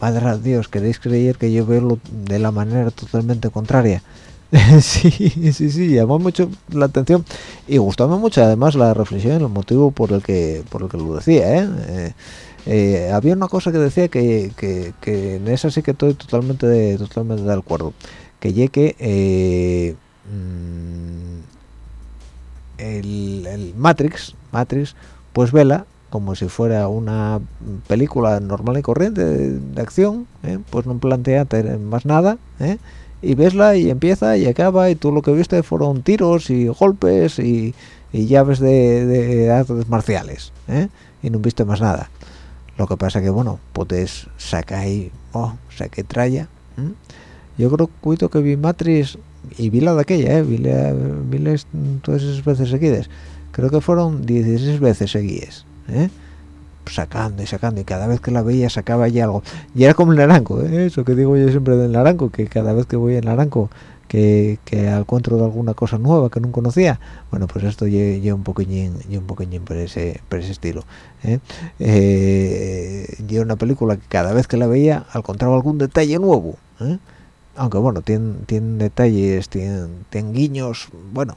madre de Dios queréis creer que yo veo de la manera totalmente contraria [LAUGHS] sí sí sí llamó mucho la atención y gustó mucho además la reflexión el motivo por el que por el que lo decía ¿eh? Eh, eh, había una cosa que decía que, que, en esa sí que estoy totalmente de, totalmente de acuerdo que llegue mmm, el, el Matrix Matrix pues vela como si fuera una película normal y corriente de, acción, ¿eh? pues no plantea más nada, ¿eh? y vesla y empieza y acaba y tú lo que viste fueron tiros y golpes y, y llaves de, de, artes marciales, ¿eh? y no viste más nada. Lo que pasa que, bueno, puedes sacar ahí, oh, saqué tralla. Yo creo cuito que vi Matrix y vi la de aquella, ¿eh? vi, todas esas veces seguidas. Creo que fueron 16 veces seguidas. ¿eh? sacando y sacando y cada vez que la veía sacaba ya algo y era como el naranco ¿eh? eso que digo yo siempre del naranco que cada vez que voy al naranco que, que encuentro de alguna cosa nueva que no conocía bueno pues esto lleva un poquillín un poquillín por ese por ese estilo ¿eh? Eh, una película que cada vez que la veía encontraba algún detalle nuevo ¿eh? aunque bueno tiene, tiene detalles tiene, tiene guiños bueno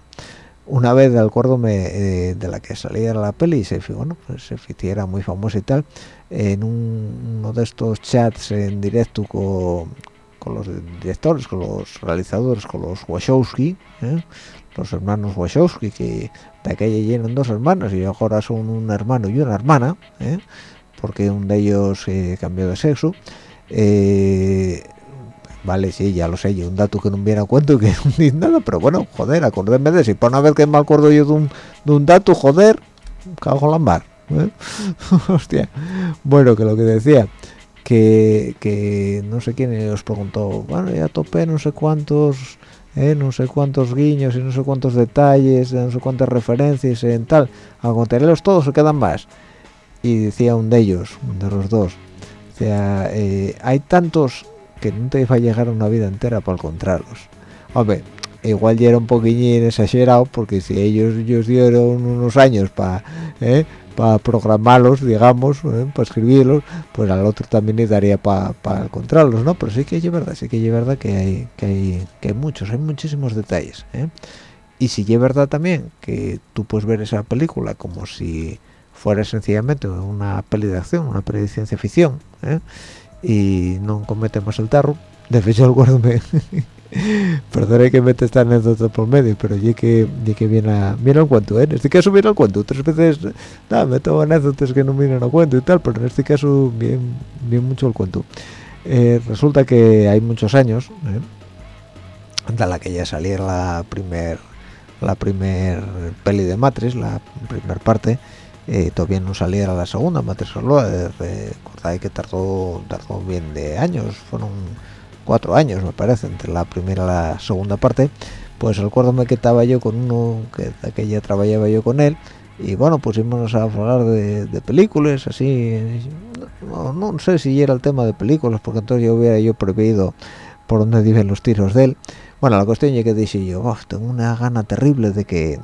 una vez acuérdome eh, de la que salía la peli y se bueno pues se era muy famosa y tal en un, uno de estos chats en directo con, con, los directores con los realizadores con los Wachowski ¿eh? los hermanos Wachowski que de aquella llenan dos hermanas y ahora son un hermano y una hermana ¿eh? porque uno de ellos cambió de sexo eh, vale, sí, ya lo sé, un dato que no viene a cuento que [LAUGHS] no dice nada, pero bueno, joder, acordéme de si por una vez que me acuerdo yo de un, de un dato, joder, cago en mar. ¿eh? [LAUGHS] Hostia. Bueno, que lo que decía, que, no sé quién os preguntó, bueno, ya topé no sé cuántos, eh, no sé cuántos guiños y no sé cuántos detalles, no sé cuántas referencias en tal, a contarlos todos se quedan más. Y decía un de ellos, de los dos, sea, eh, hay tantos que no te iba a llegar una vida entera para encontrarlos. Hombre, igual ya era un poquillín exagerado, porque si ellos, ellos dieron unos años para ¿eh? Programarlos, digamos, ¿eh? para escribirlos, pues al otro también le daría para encontrarlos, ¿no? Pero sí que es verdad, sí que es verdad que hay, que hay, que hay muchos, hay muchísimos detalles, ¿eh? Y si es verdad también que tú puedes ver esa película como si fuera sencillamente una peli de acción, una peli de ciencia ficción, ¿eh? y no cometemos el tarro de hecho acuérdome [LAUGHS] perdone que mete esta anécdota por medio pero ya que viene a viene al cuento ¿eh? en este caso viene al cuento otras veces nada meto anécdotas que no vienen al cuento y tal pero en este caso viene, viene mucho el cuento eh, resulta que hay muchos años ¿eh? la que ya saliera la primer la primer peli de Matrix la primer parte eh, todavía no saliera la segunda Matrix Reloaded recordáis que tardó tardó bien de años fueron cuatro años me parece entre la primera y la segunda parte pues recuérdome que estaba yo con uno que, que ya trabajaba yo con él y bueno pusimos a hablar de, de películas así no, no sé si era el tema de películas porque entonces yo hubiera yo previsto por dónde viven los tiros de él. Bueno la cuestión es que dije yo "Oh, tengo una gana terrible de que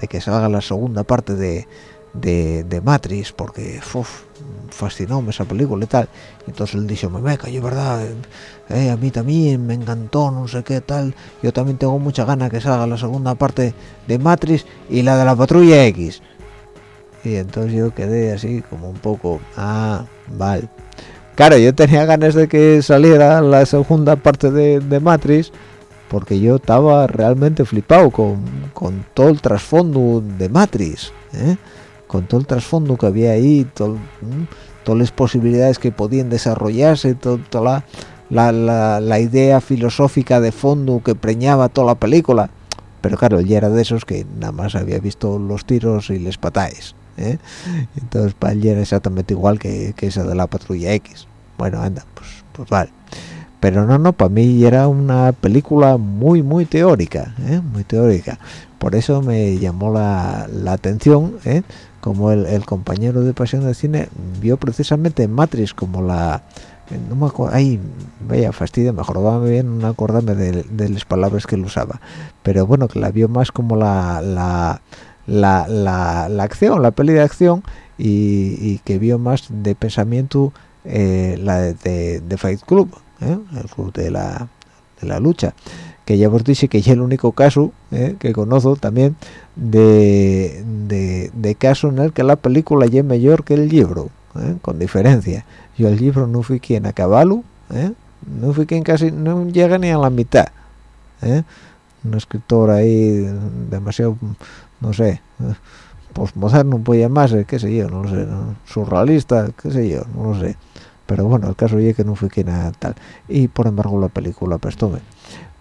de que salga la segunda parte de de, de Matrix porque uf, fascinóme esa película y tal. Y entonces él dijo me meca verdad eh, a mí también me encantó no sé qué tal. Yo también tengo mucha gana que salga la segunda parte de Matrix y la de la patrulla X y entonces yo quedé así como un poco ah vale claro yo tenía ganas de que saliera la segunda parte de, de Matrix porque yo estaba realmente flipado con, con todo el trasfondo de Matrix ¿eh? Con todo el trasfondo que había ahí todas las posibilidades que podían desarrollarse to- toda la, idea filosófica de fondo que preñaba toda la película pero claro ya era de esos que nada más había visto los tiros y les patáis ¿eh? entonces para él era exactamente igual que, esa de la patrulla X bueno anda pues pues vale pero no no para mí era una película muy muy teórica ¿eh? muy teórica por eso me llamó la, la atención ¿eh? Como el, compañero de pasión de cine vio precisamente Matrix como la no me acuerdo ay vaya fastidio va bien no acordarme de, las palabras que él usaba pero bueno que la vio más como la la, la, la, la acción la peli de acción y, que vio más de pensamiento eh, la de Fight Club ¿eh? el club de la, de la lucha que ya os dije que es el único caso ¿eh? que conozco también de, de, de caso en el que la película es mejor que el libro ¿eh? con diferencia yo el libro no fui quien acabarlo ¿eh? no fui quien casi no llega ni a la mitad ¿eh? un escritor ahí demasiado no sé postmoderno puede llamarse qué sé yo no lo sé ¿no? surrealista qué sé yo no lo sé pero bueno el caso es que no fui quien a tal y por embargo la película prestóme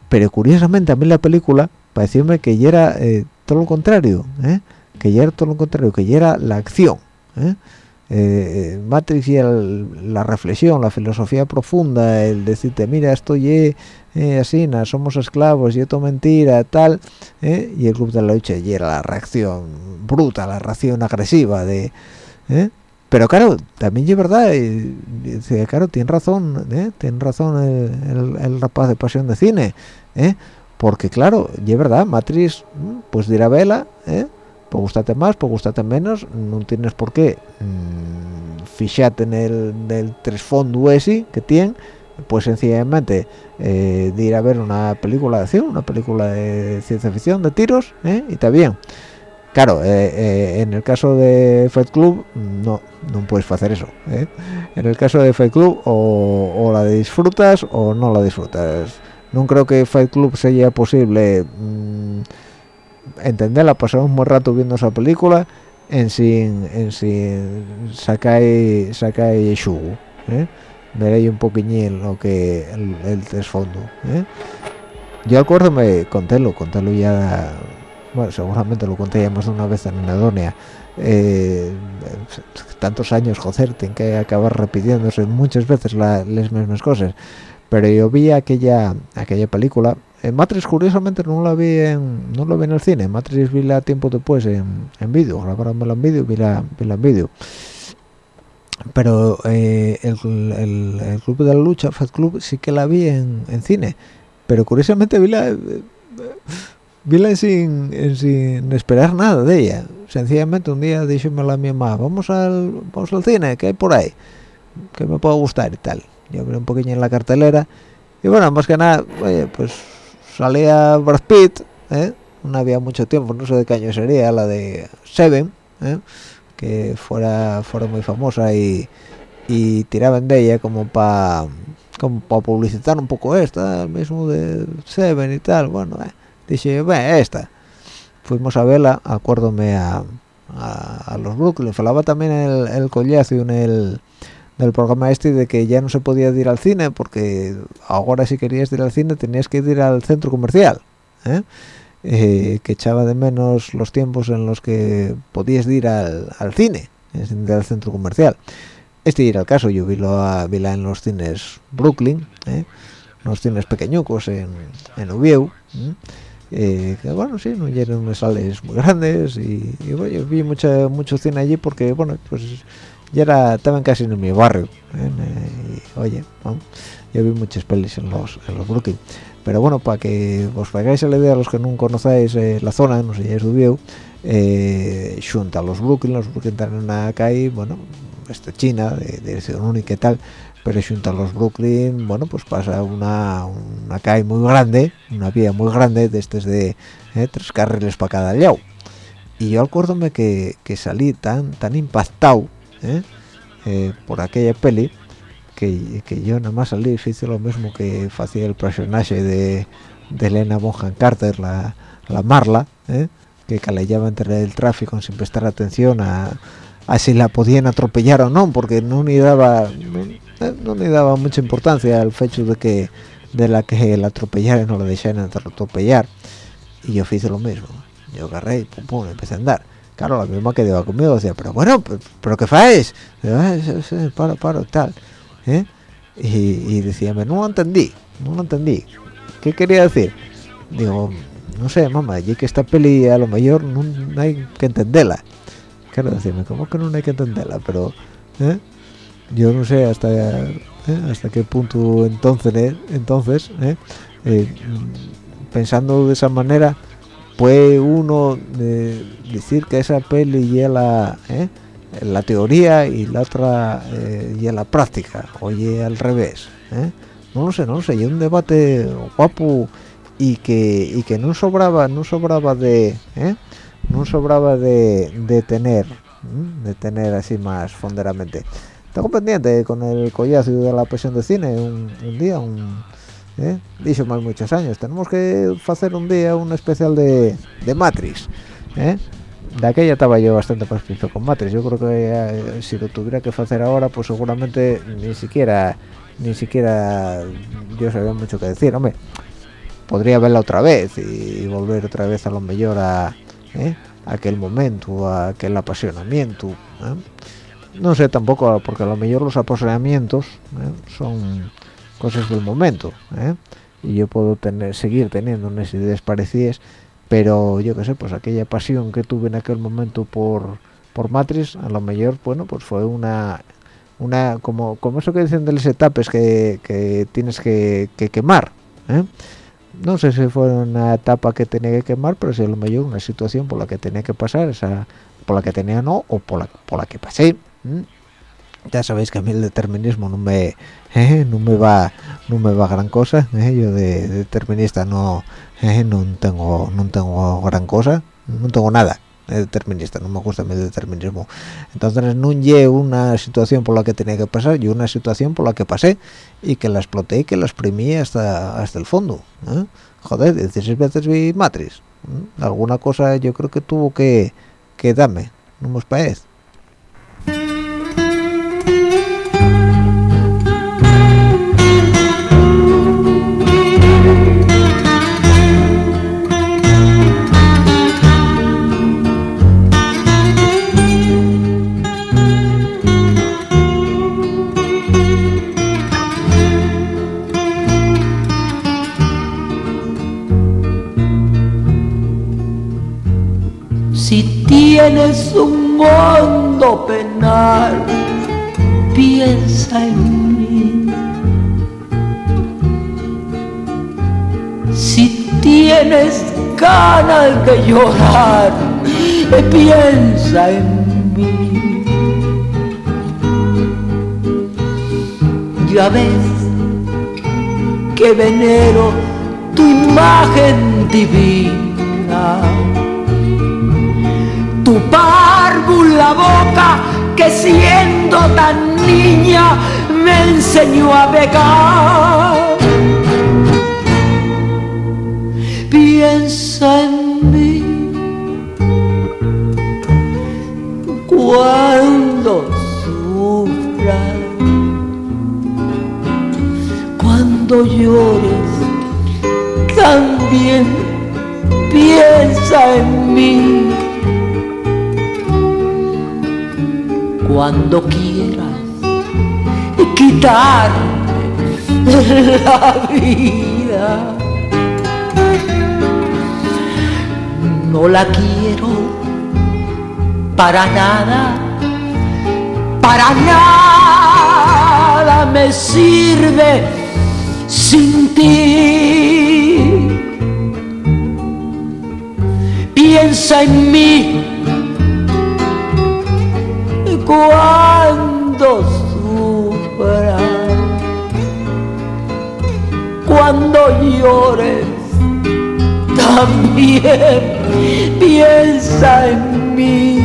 pero curiosamente a mí la película parecióme que ya era eh, todo lo contrario ¿eh? que ya era todo lo contrario que ya era la acción ¿eh? Eh, Matrix y el- la reflexión, la filosofía profunda, el decirte, mira, esto ye eh, así, na, somos esclavos y esto mentira, tal, ¿eh? y el club de la lucha y era la reacción bruta, la reacción agresiva de... ¿eh? Pero claro, también es verdad, claro, tiene razón, ¿eh? tiene razón el, el- el rapaz de pasión de cine, ¿eh? Porque claro, es verdad, Matrix, mm, pues dirá vela, ¿eh? pues gustate más, pues gustate menos, no tienes por qué mm, fijarte en el, del trasfondo ese que tiene, pues sencillamente eh, ir a ver una película de acción, una película de ciencia ficción, de tiros, ¿eh? y está bien. Claro, eh, eh, en el caso de Fight Club no, no puedes hacer eso. En el caso de Fight Club o la disfrutas o no la disfrutas. No creo que Fight Club sea posible mm, entenderla, pasar un buen rato viendo esa película en sin, en sin sacar sacar yugo, ¿eh? ver ahí un poquillín lo que el, el trasfondo. ¿eh? Yo acuérdame, contélo, contélo ya, bueno, seguramente lo conté ya más de una vez en Anedonia, eh, tantos años, joder, tienen que acabar repitiéndose muchas veces la- las mismas cosas, pero yo vi aquella aquella película, en Matrix curiosamente no la vi en, no la vi en el cine, Matrix vi la tiempo después en, en vídeo, grabármela en vídeo, vi la, vi la en vídeo, pero eh, el, el, club de la lucha, Fat Club, sí que la vi en, en cine, pero curiosamente vi la vila sin, en- sin esperar nada de ella. Sencillamente un día díjome la mi mamá, vamos al, vamos al cine, que hay por ahí? Que me pueda gustar y tal. Yo abrí un poquillo en la cartelera y bueno, más que nada, oye, pues salía Brad Pitt, ¿eh? no había mucho tiempo, no sé de qué año sería, la de Seven, ¿eh? que fuera, fuera muy famosa y, y tiraban de ella como para como para publicitar un poco esta, el mismo de Seven y tal, bueno, eh, dije, ve, esta. Fuimos a verla, acuérdome a, a, a los Brooklyn, falaba también el, el collazo en el del programa este de que ya no se podía ir al cine porque ahora si querías ir al cine tenías que ir al centro comercial ¿eh? Eh, que echaba de menos los tiempos en los que podías ir al, al cine al centro comercial este era el caso yo vi a vila en los cines Brooklyn ¿eh? los cines pequeñucos en, en Uvieu ¿eh? eh, que bueno sí no eran unas sales muy grandes y, y, bueno, yo vi mucha, mucho cine allí porque bueno pues ya era estaban casi en mi barrio ¿eh? oye yo vi muchas pelis en los en los Brooklyn. Pero bueno para que os hagáis la idea a los que no conocéis eh, la zona no sé ya subió eh, junto a los Brooklyn los Brooklyn están en una calle bueno esta China de dirección única y tal pero junto a los Brooklyn bueno pues pasa una una calle muy grande una vía muy grande de estos de eh, tres carriles para cada lado y yo acuérdome que, que salí tan tan impactado ¿eh? Eh, por aquella peli que, yo nada más salí hice lo mismo que hacía el personaje de, de Elena Bonham Carter la, la Marla ¿eh? que calellaba entre el tráfico sin prestar atención a, si la podían atropellar o no porque no ni daba no, ni daba mucha importancia al hecho de que de la que la no la dejaran atropellar y yo hice lo mismo yo agarré y pum pum empecé a andar claro la misma que iba conmigo decía pero bueno pero, pero qué faes para para tal ¿eh? y, y decía no lo entendí no lo entendí qué quería decir digo no sé mamá allí que esta peli a lo mejor no, hay que entenderla claro decirme cómo que no hay que entenderla pero ¿eh? yo no sé hasta ¿eh? hasta qué punto entonces ¿eh? entonces ¿eh? Eh, pensando de esa manera puede uno eh, decir que esa peli y la ¿eh? la teoría y la otra eh, y la práctica oye al revés ¿eh? no lo sé no lo sé y un debate guapo y que y que no sobraba no sobraba de no sobraba de, de tener de tener así más fonderamente tengo pendiente con el collazo de la presión de cine un, día ¿eh? dicho más muchos años tenemos que hacer un día un especial de, de Matrix ¿eh? de aquella estaba yo bastante perspicio con Matrix yo creo que eh, si lo tuviera que hacer ahora pues seguramente ni siquiera ni siquiera yo sabía mucho que decir hombre podría verla otra vez y, volver otra vez a lo mejor a, ¿eh? aquel momento a aquel apasionamiento no sé tampoco porque a lo mejor los apasionamientos son cosas del momento ¿eh? y yo puedo tener seguir teniendo unas ideas parecidas pero yo qué sé pues aquella pasión que tuve en aquel momento por por Matrix a lo mejor bueno pues fue una una como como eso que dicen de las etapas que, que tienes que, que quemar ¿eh? no sé si fue una etapa que tenía que quemar pero si a lo mejor una situación por la que tenía que pasar esa por la que tenía no o por la, por la que pasé ya sabéis que a mí el determinismo no me eh, no me va no me va gran cosa eh, yo de, de determinista no eh, no tengo no tengo gran cosa no tengo nada de determinista no me gusta mi determinismo. Entonces no lle una situación por la que tenía que pasar y una situación por la que pasé y que la exploté y que la exprimí hasta hasta el fondo joder 16 veces vi Matrix ¿eh? alguna cosa yo creo que tuvo que que darme no me parece tienes un hondo penal, piensa en mí. Si tienes ganas de llorar, eh, piensa en mí. Ya ves que venero tu imagen divina tu párvula boca que siendo tan niña me enseñó a pecar. Piensa en mí cuando sufras, cuando llores, también piensa en mí. Cuando quieras quitarme la vida. no la quiero para nada, para nada me sirve sin ti. Piensa en mí cuando sufra, cuando llores, también piensa en mí.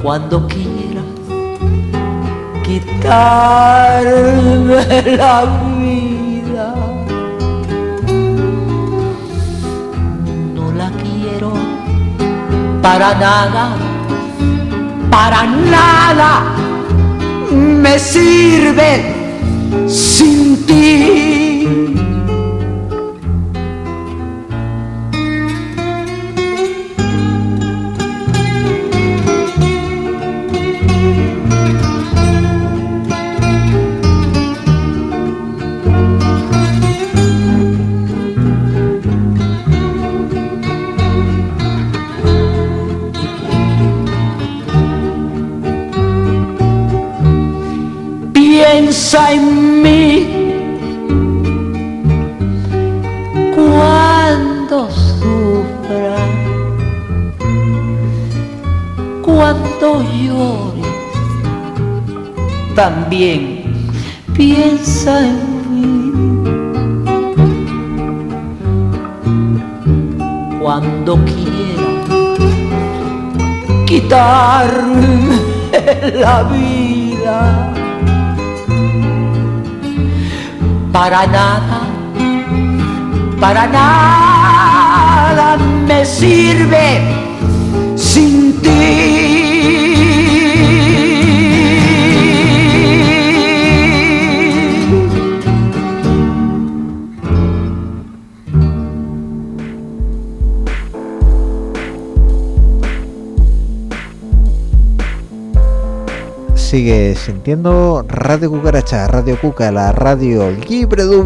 Cuando quieras quitarme la para nada, para nada me sirve sin ti. En mí. Cuando quieras quitarme [LAUGHS] la vida. para nada, para nada me sirve Sigue sintiendo Radio Cucaracha, Radio Cuca, la radio libre de.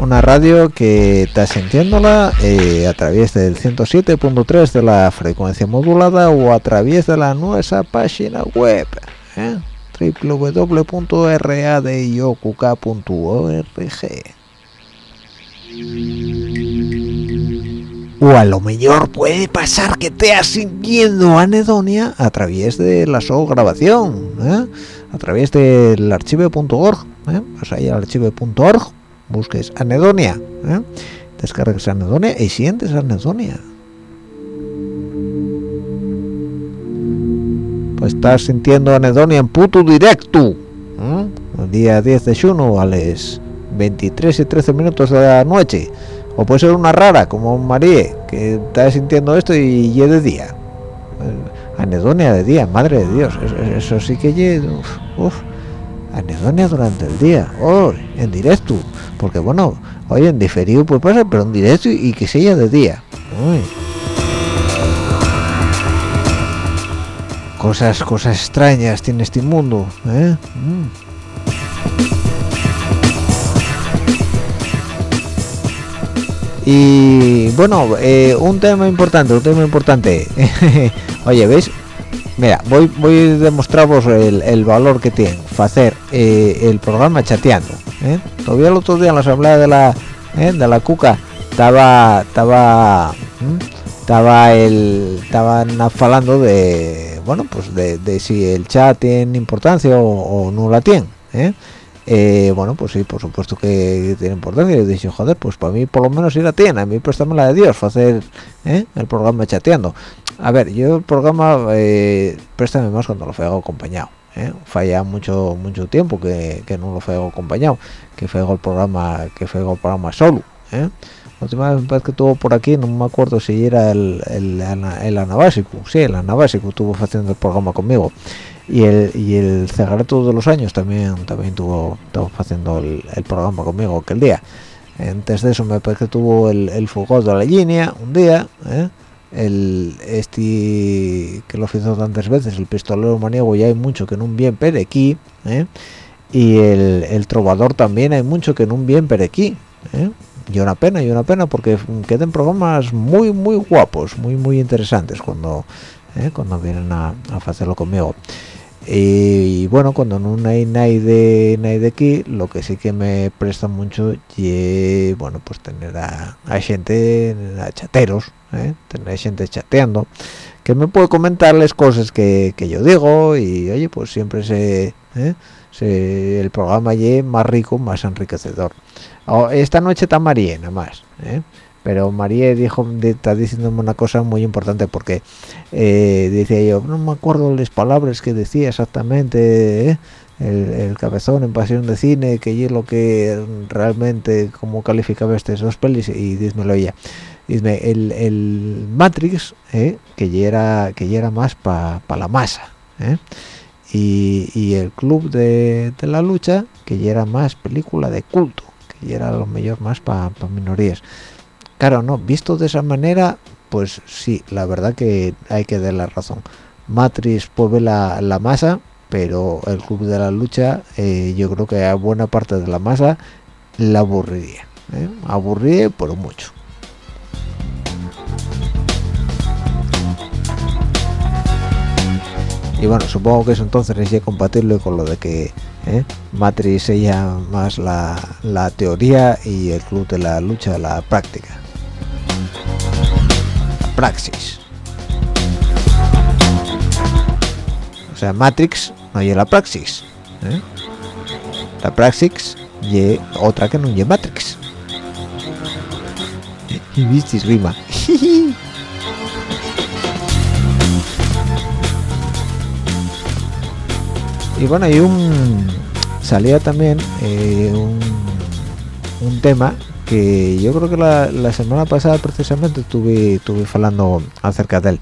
Una radio que está sintiéndola eh, a través del 107.3 de la frecuencia modulada o a través de la nuestra página web. ¿eh? O a lo mejor puede pasar que te sintiendo anedonia a través de la so grabación ¿eh? a través del archive.org ¿eh? vas ahí al archive.org busques anedonia ¿eh? descargas anedonia y sientes anedonia pues estás sintiendo anedonia en puto directo ¿eh? el día 10 de junio a las 23 y 13 minutos de la noche. O puede ser una rara como María que está sintiendo esto y ye de día. Anedonia de día madre de dios. Eso, sí que ye anedonia durante el día. Oh, en directo. Porque bueno oye en diferido puede pasar pero en directo y, que sea de día. Cosas cosas extrañas tiene este mundo ¿eh? Mm. Y bueno eh, un tema importante un tema importante. [LAUGHS] Oye veis mira voy voy a demostraros el, el valor que tiene hacer eh, el programa chateando ¿eh? todavía el otro día en la asamblea de la de la cuca estaba estaba estaba el estaban hablando de bueno pues de, de si el chat tiene importancia o, o no la tiene ¿eh? Bueno pues sí por supuesto que tiene importancia. Y dije joder pues para mí por lo menos sí la tiene. A mí préstame la de Dios hacer ¿eh? el programa chateando. A ver yo el programa eh, préstame más cuando lo hago acompañado falla mucho mucho tiempo que, que no lo hago acompañado que hago el programa que hago el programa solo la última vez que tuvo por aquí no me acuerdo si era el, el, el anabásico sí el anabásico estuvo haciendo el programa conmigo y el y el de los años también también tuvo estuvo haciendo el, programa conmigo aquel día antes de eso me parece que tuvo el, el de la línea un día ¿eh? el este que lo hizo tantas veces el pistolero maniego ya hay mucho que no bien perequí ¿eh? y el, trovador también hay mucho que no bien perequí ¿eh? y una pena y una pena porque quedan programas muy muy guapos muy muy interesantes cuando ¿eh? cuando vienen a hacerlo conmigo y, bueno cuando no hay nadie nadie aquí lo que sí que me presta mucho y bueno pues tener a, gente a chateros ¿eh? tener gente chateando que me puede comentarles cosas que, que yo digo y oye pues siempre se, ¿eh? el programa y más rico más enriquecedor esta noche está María nada más ¿eh? Pero María dijo está diciéndome una cosa muy importante porque eh, decía yo no me acuerdo las palabras que decía exactamente ¿eh? el, cabezón en pasión de cine que es lo que realmente como calificaba estas dos pelis y dísmelo ella Dime, el, el Matrix ¿eh? que ya era que era más para la masa ¿eh? y, y el club de, de la lucha que ya era más película de culto que ya era lo mejor más para minorías claro no visto de esa manera pues sí la verdad que hay que dar la razón Matrix puede la, la masa pero el club de la lucha eh, yo creo que a buena parte de la masa la aburriría ¿eh? aburriría por mucho y bueno supongo que eso entonces es ya compatible con lo de que ¿eh? Matrix ella más la, la teoría y el club de la lucha la práctica praxis. O sea Matrix no es la praxis ¿eh? la praxis y otra que no es Matrix. Y visteis rima. [LAUGHS] Y bueno hay un salía también eh, un tema que yo creo que la, semana pasada precisamente estuve estuve hablando acerca de él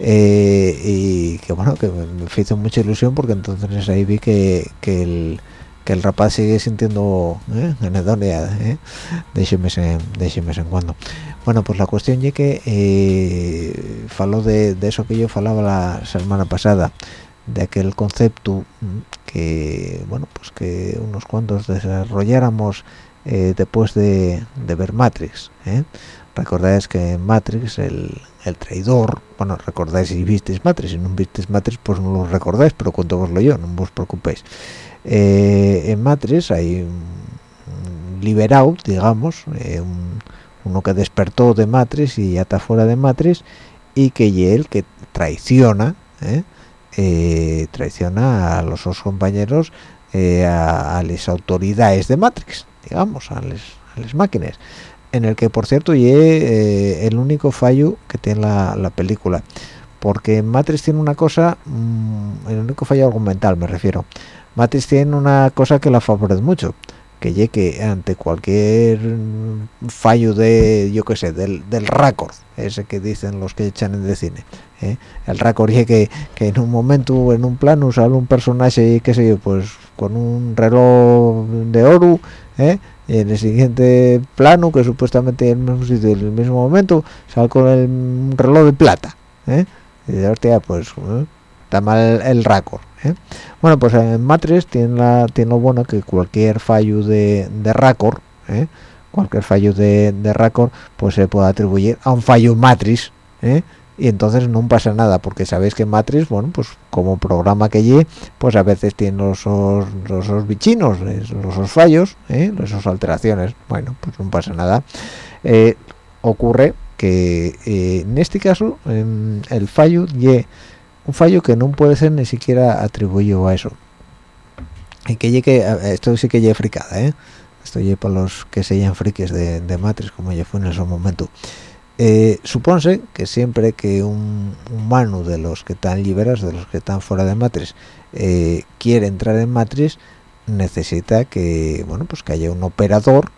Eh, y que bueno que me, hizo mucha ilusión porque entonces ahí vi que, que el que el rapaz sigue sintiendo ¿eh? anedonia ¿eh? déjeme en cuando bueno pues la cuestión es que eh, faló de, de eso que yo falaba la semana pasada de aquel concepto mm, que bueno pues que unos cuantos desarrolláramos eh, después de, ver Matrix ¿eh? recordáis que en Matrix el, traidor bueno recordáis si visteis Matrix si no visteis Matrix pues no lo recordáis pero cuéntoslo yo no os preocupéis. Eh, en Matrix hay un, liberado digamos eh, un, uno que despertó de Matrix y ya está fuera de Matrix y que y él que traiciona traiciona a los dos compañeros a las autoridades de Matrix digamos a las, máquinas en el que por cierto y eh, el único fallo que tiene la, la, película porque Matrix tiene una cosa mmm, el único fallo argumental me refiero Matrix tiene una cosa que la favorece mucho que llegue ante cualquier fallo de yo qué sé del, del récord ese que dicen los que echan en de cine ¿eh? el récord que, que en un momento en un plano sale un personaje qué sé yo pues con un reloj de oro ¿eh? y en el siguiente plano que supuestamente en el mismo momento sale con el reloj de plata ¿eh? y de hostia pues ¿eh? está mal el, récord ¿eh? bueno pues en Matrix tiene la tiene lo bueno que cualquier fallo de, de récord ¿eh? cualquier fallo de, de récord pues se puede atribuir a un fallo Matrix ¿eh? Y entonces no pasa nada porque sabéis que Matrix bueno pues como programa que lleve pues a veces tiene los, los, bichinos los, fallos ¿eh? alteraciones bueno pues no pasa nada eh, ocurre que eh, en este caso el fallo y un fallo que no puede ser ni siquiera atribuido a eso y que llegue esto sí que llegue fricada ¿eh? esto llegue para los que se llaman frikis de, de Matrix como ya fue en ese momento eh, que siempre que un humano de los que están liberas, de los que están fuera de Matrix, eh, quiere entrar en Matrix, necesita que bueno pues que haya un operador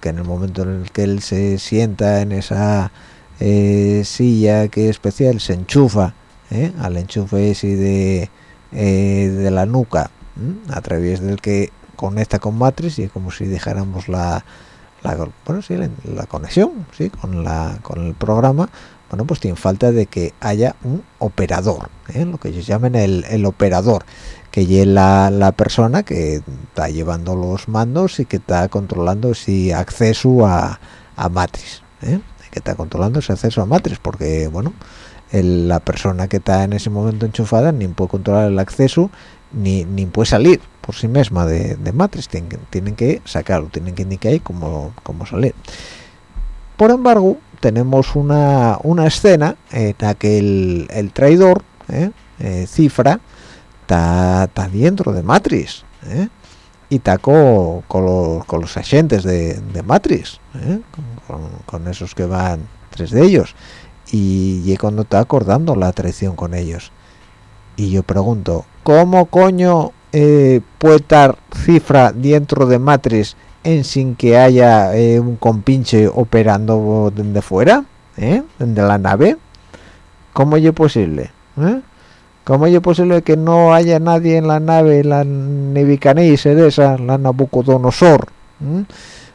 que en el momento en el que él se sienta en esa eh, silla que es especial se enchufa ¿eh? al enchufe ese de, eh, de la nuca a través del que conecta con Matrix y es como si dejáramos la la, bueno, sí, la, conexión sí con la con el programa bueno pues tiene falta de que haya un operador ¿eh? lo que ellos llaman el, el operador que es la, la persona que está llevando los mandos y que está controlando ese acceso a, a Matrix ¿eh? que está controlando ese acceso a Matrix porque bueno el- la persona que está en ese momento enchufada ni puede controlar el acceso ni puede salir por sí misma de, de Matrix tienen, que- tienen que sacarlo tienen que indicar cómo, cómo salir por embargo tenemos una, una escena en la que el, el traidor ¿eh? Eh, cifra está dentro de Matrix ¿eh? y está co- con, los, con los agentes de, de Matrix ¿eh? con- con esos que van tres de ellos y, y cuando está acordando la traición con ellos y yo pregunto ¿cómo coño eh, puede estar cifra dentro de Matrix en sin que haya eh, un compinche operando desde fuera ¿eh? desde la nave ¿cómo es posible? ¿Cómo es posible que no haya nadie en la nave, la Nebuchadnezzar esa, la Nabucodonosor,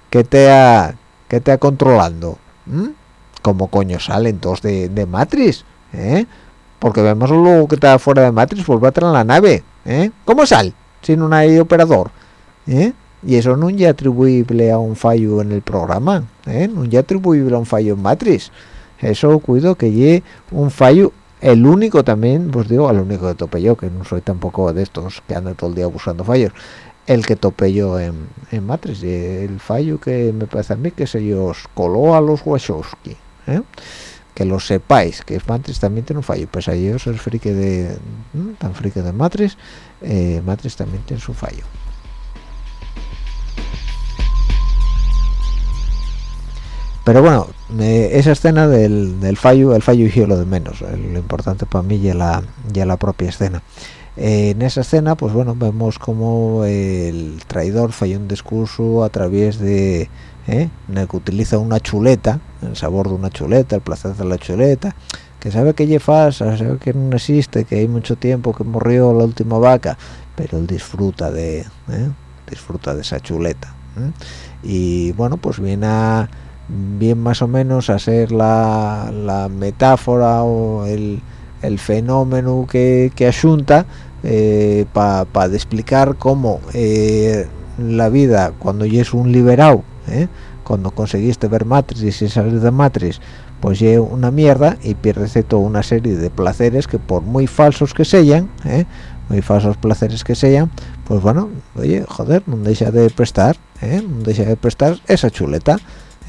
que te ha, que te ha controlando? ¿m? ¿Cómo coño salen todos de, de Matrix? ¿eh? Porque vemos luego que está fuera de Matrix, vuelve a entrar en la nave. ¿eh? ¿Cómo sal? Si no hay operador. ¿eh? Y eso no es atribuible a un fallo en el programa, ¿eh? no es atribuible a un fallo en Matrix. Eso cuido que lleve un fallo el único también, pues digo, al único que tope yo, que no soy tampoco de estos que andan todo el día buscando fallos, el que tope yo en, en Matrix, el fallo que me parece a mí que se ellos coló a los Wachowski, ¿eh? Que lo sepáis, que Matrix también tiene un fallo, pues a ellos ser friki de, tan friki de Matrix, eh, Matrix también tiene su fallo. pero bueno esa escena del, del fallo el fallo y lo de menos eh, lo importante para mí ya la ya la propia escena. Eh, en esa escena pues bueno vemos como el traidor falló un discurso a través de ¿eh? en el que utiliza una chuleta el sabor de una chuleta el placer de la chuleta que sabe que lle falsa sabe que no existe que hay mucho tiempo que murió la última vaca pero él disfruta de ¿eh? disfruta de esa chuleta ¿eh? y bueno pues viene a bien más o menos a ser la, la metáfora o el, el fenómeno que, que asunta eh, para explicar cómo la vida cuando ya es un liberado eh, cuando conseguiste ver Matrix y salir de Matrix pues es una mierda y pierdes toda una serie de placeres que por muy falsos que sean eh, muy falsos placeres que sean pues bueno oye joder no deja de prestar eh, no deja de prestar esa chuleta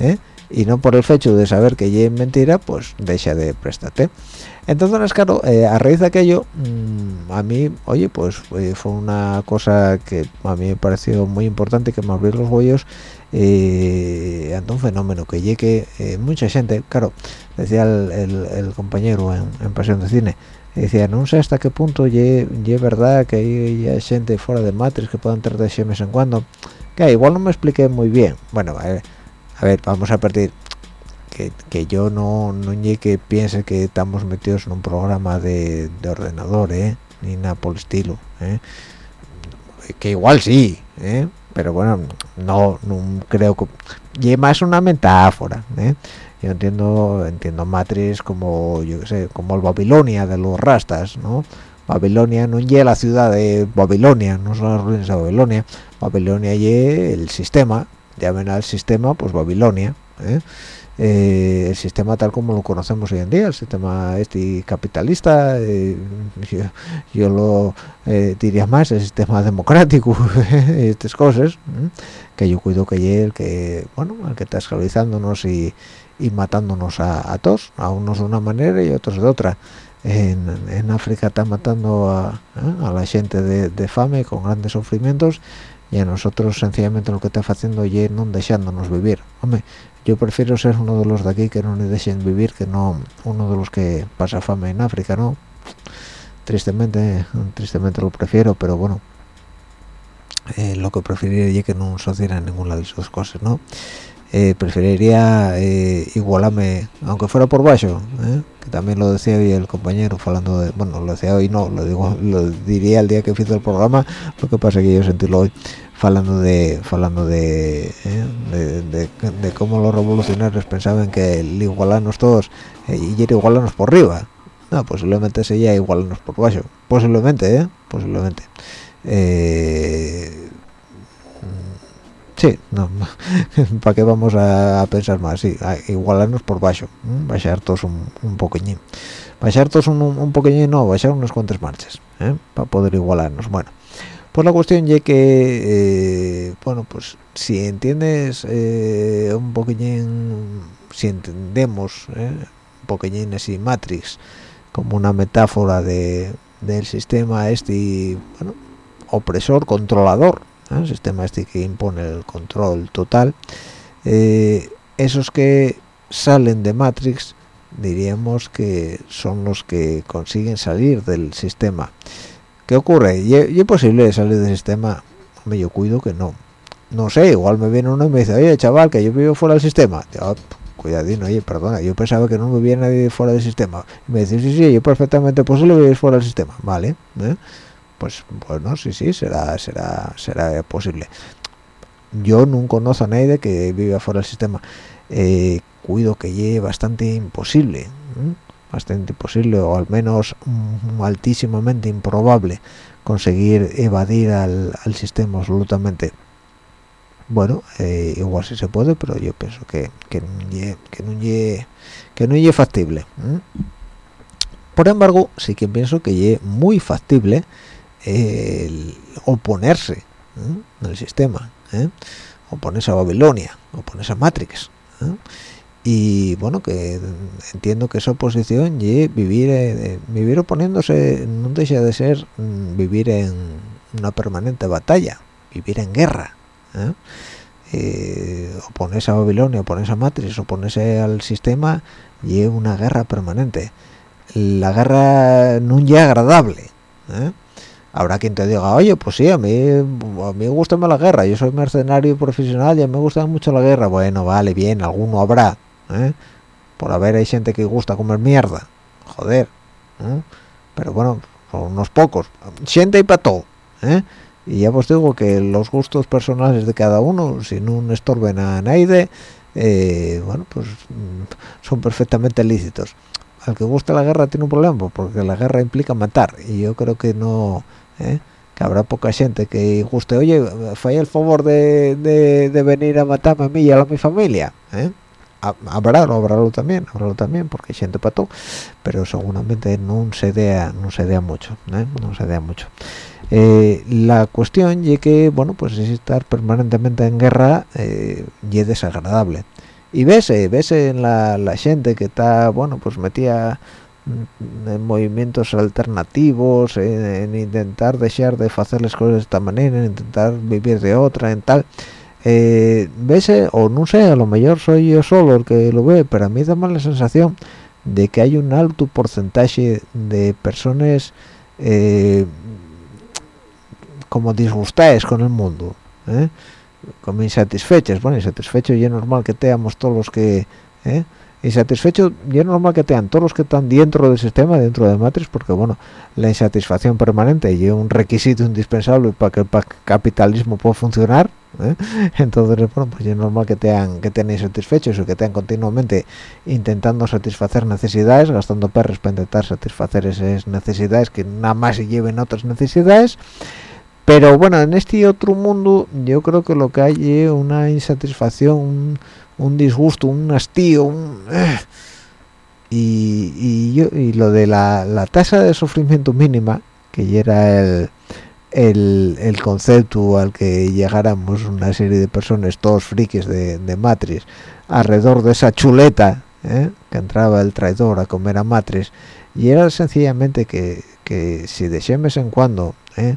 ¿eh? y no por el hecho de saber que ya es mentira pues deja de prestarte entonces claro eh, a raíz de aquello mmm, a mí oye pues eh, fue una cosa que a mí me pareció muy importante que me abrió los huellos eh, ante un fenómeno que llegue eh, mucha gente claro decía el, compañero en, en, Pasión de Cine decía no sé hasta qué punto es verdad que hay, gente fuera de Matrix que puedan entrar de ese mes en cuando que igual no me expliqué muy bien. Bueno a ver, a ver vamos a partir que, yo no no que piense que estamos metidos en un programa de, de ordenador ¿eh? ni nada por el estilo ¿eh? que igual sí ¿eh? pero bueno no, no creo que y más una metáfora ¿eh? yo entiendo entiendo Matrix como yo qué sé como el Babilonia de los rastas no Babilonia no es la ciudad de Babilonia no son las ruinas de Babilonia Babilonia y el sistema llamen al sistema pues Babilonia ¿eh? Eh, el sistema tal como lo conocemos hoy en día, el sistema este capitalista, eh, yo, yo, lo eh, diría más, el sistema democrático, [LAUGHS] estas cosas, que yo cuido que es el que, bueno, el que está esclavizándonos y, y matándonos a, a, todos, a unos de una manera y a otros de otra. En, en África está matando a, a la gente de, de, fame con grandes sufrimientos y a nosotros sencillamente lo que está haciendo es no dejándonos vivir. Hombre, yo prefiero ser uno de los de aquí que no le dejen vivir que no uno de los que pasa fama en África no tristemente tristemente lo prefiero pero bueno. Eh, lo que preferiría es que no sucediera ninguna de esas cosas no eh, preferiría eh, igualarme aunque fuera por bajo que también lo decía hoy el compañero hablando de bueno lo decía hoy no lo digo [LAUGHS] lo diría el día que hizo el programa lo que pasa es que yo sentílo hoy falando de falando de, eh, de, de- cómo los revolucionarios pensaban que el igualarnos todos eh, y era igualarnos por arriba. No posiblemente sería igualarnos por abajo posiblemente eh posiblemente. Eh, sí no [LAUGHS] para qué vamos a, pensar más sí a igualarnos por bajo ¿m? bajar todos un, un bajar todos un, un poquillín no bajar unas cuantas marchas para poder igualarnos bueno pues la cuestión es que, eh, bueno, pues si entiendes eh, un poquillín, si entendemos eh, un poquillín así Matrix como una metáfora de, del sistema este, bueno, opresor, controlador, el sistema este que impone el control total, eh, esos que salen de Matrix diríamos que son los que consiguen salir del sistema. ¿Qué ocurre? ¿Y es posible salir del sistema? Hombre, yo cuido que no. No sé, igual me viene uno y me dice, oye, chaval, que yo vivo fuera del sistema. Yo, cuidadín, oye, perdona, yo pensaba que no me vivía nadie fuera del sistema. Y me dice, sí, sí, yo perfectamente posible vivir fuera del sistema. Vale, ¿eh? Pues bueno, sí, sí, será, será, será posible. Yo no conozco a nadie que viva fuera del sistema. Eh, cuido que llegue bastante imposible. bastante imposible o al menos mm, altísimamente improbable conseguir evadir al, al sistema absolutamente bueno eh, igual sí se puede pero yo pienso que que no que no que no lle factible por embargo sí que pienso que lle muy factible el oponerse ¿eh? al sistema ¿eh? oponerse a Babilonia oponerse a Matrix ¿eh? y bueno que entiendo que esa oposición y vivir eh, vivir oponiéndose no deja de ser mm, vivir en una permanente batalla vivir en guerra oponerse a Babilonia oponerse a Matrix oponerse al sistema y es una guerra permanente la guerra no es agradable ¿eh? Habrá quien te diga oye pues sí a mí a mí me gusta más la guerra yo soy mercenario profesional y a mí me gusta mucho la guerra bueno vale bien alguno habrá ¿eh? por haber hay gente que gusta comer mierda joder ¿eh? pero bueno son unos pocos gente y para todo ¿eh? y ya os digo que los gustos personales de cada uno si no estorben a nadie eh, bueno pues son perfectamente lícitos al que guste la guerra tiene un problema pues, porque la guerra implica matar y yo creo que no ¿eh? que habrá poca gente que guste oye falla el favor de, de, de venir a matarme a mí y a la, mi familia ¿eh? Ha- habrá habrálo también habrálo también porque hay gente para todo pero seguramente no se dea no se dea mucho ¿eh? no se dea mucho Eh, la cuestión y que bueno pues es estar permanentemente en guerra eh, y es desagradable y vese vese en la, la gente que está bueno pues metía en movimientos alternativos en, en intentar dejar de hacer las cosas de esta manera en intentar vivir de otra en tal eh, vese o no sé a lo mejor soy yo solo el que lo ve pero a mí da más la sensación de que hay un alto porcentaje de personas eh, como disgustadas con el mundo ¿eh? como insatisfechas bueno insatisfecho y es normal que teamos todos los que ¿eh? Insatisfecho y es normal que tean todos los que están dentro del sistema dentro de Matrix porque bueno la insatisfacción permanente y es un requisito indispensable para que el capitalismo pueda funcionar ¿eh? [LAUGHS] entonces bueno pues es normal que tean que insatisfechos o que estén continuamente intentando satisfacer necesidades gastando perros para intentar satisfacer esas necesidades que nada más se lleven otras necesidades pero bueno en este otro mundo yo creo que lo que hay es una insatisfacción un disgusto un hastío un, eh. y, y, yo, y lo de la, la tasa de sufrimiento mínima que ya era el, el, el concepto al que llegáramos una serie de personas todos frikis de, de Matrix alrededor de esa chuleta ¿eh? que entraba el traidor a comer a Matrix y era sencillamente que, que si de vez en cuando ¿eh?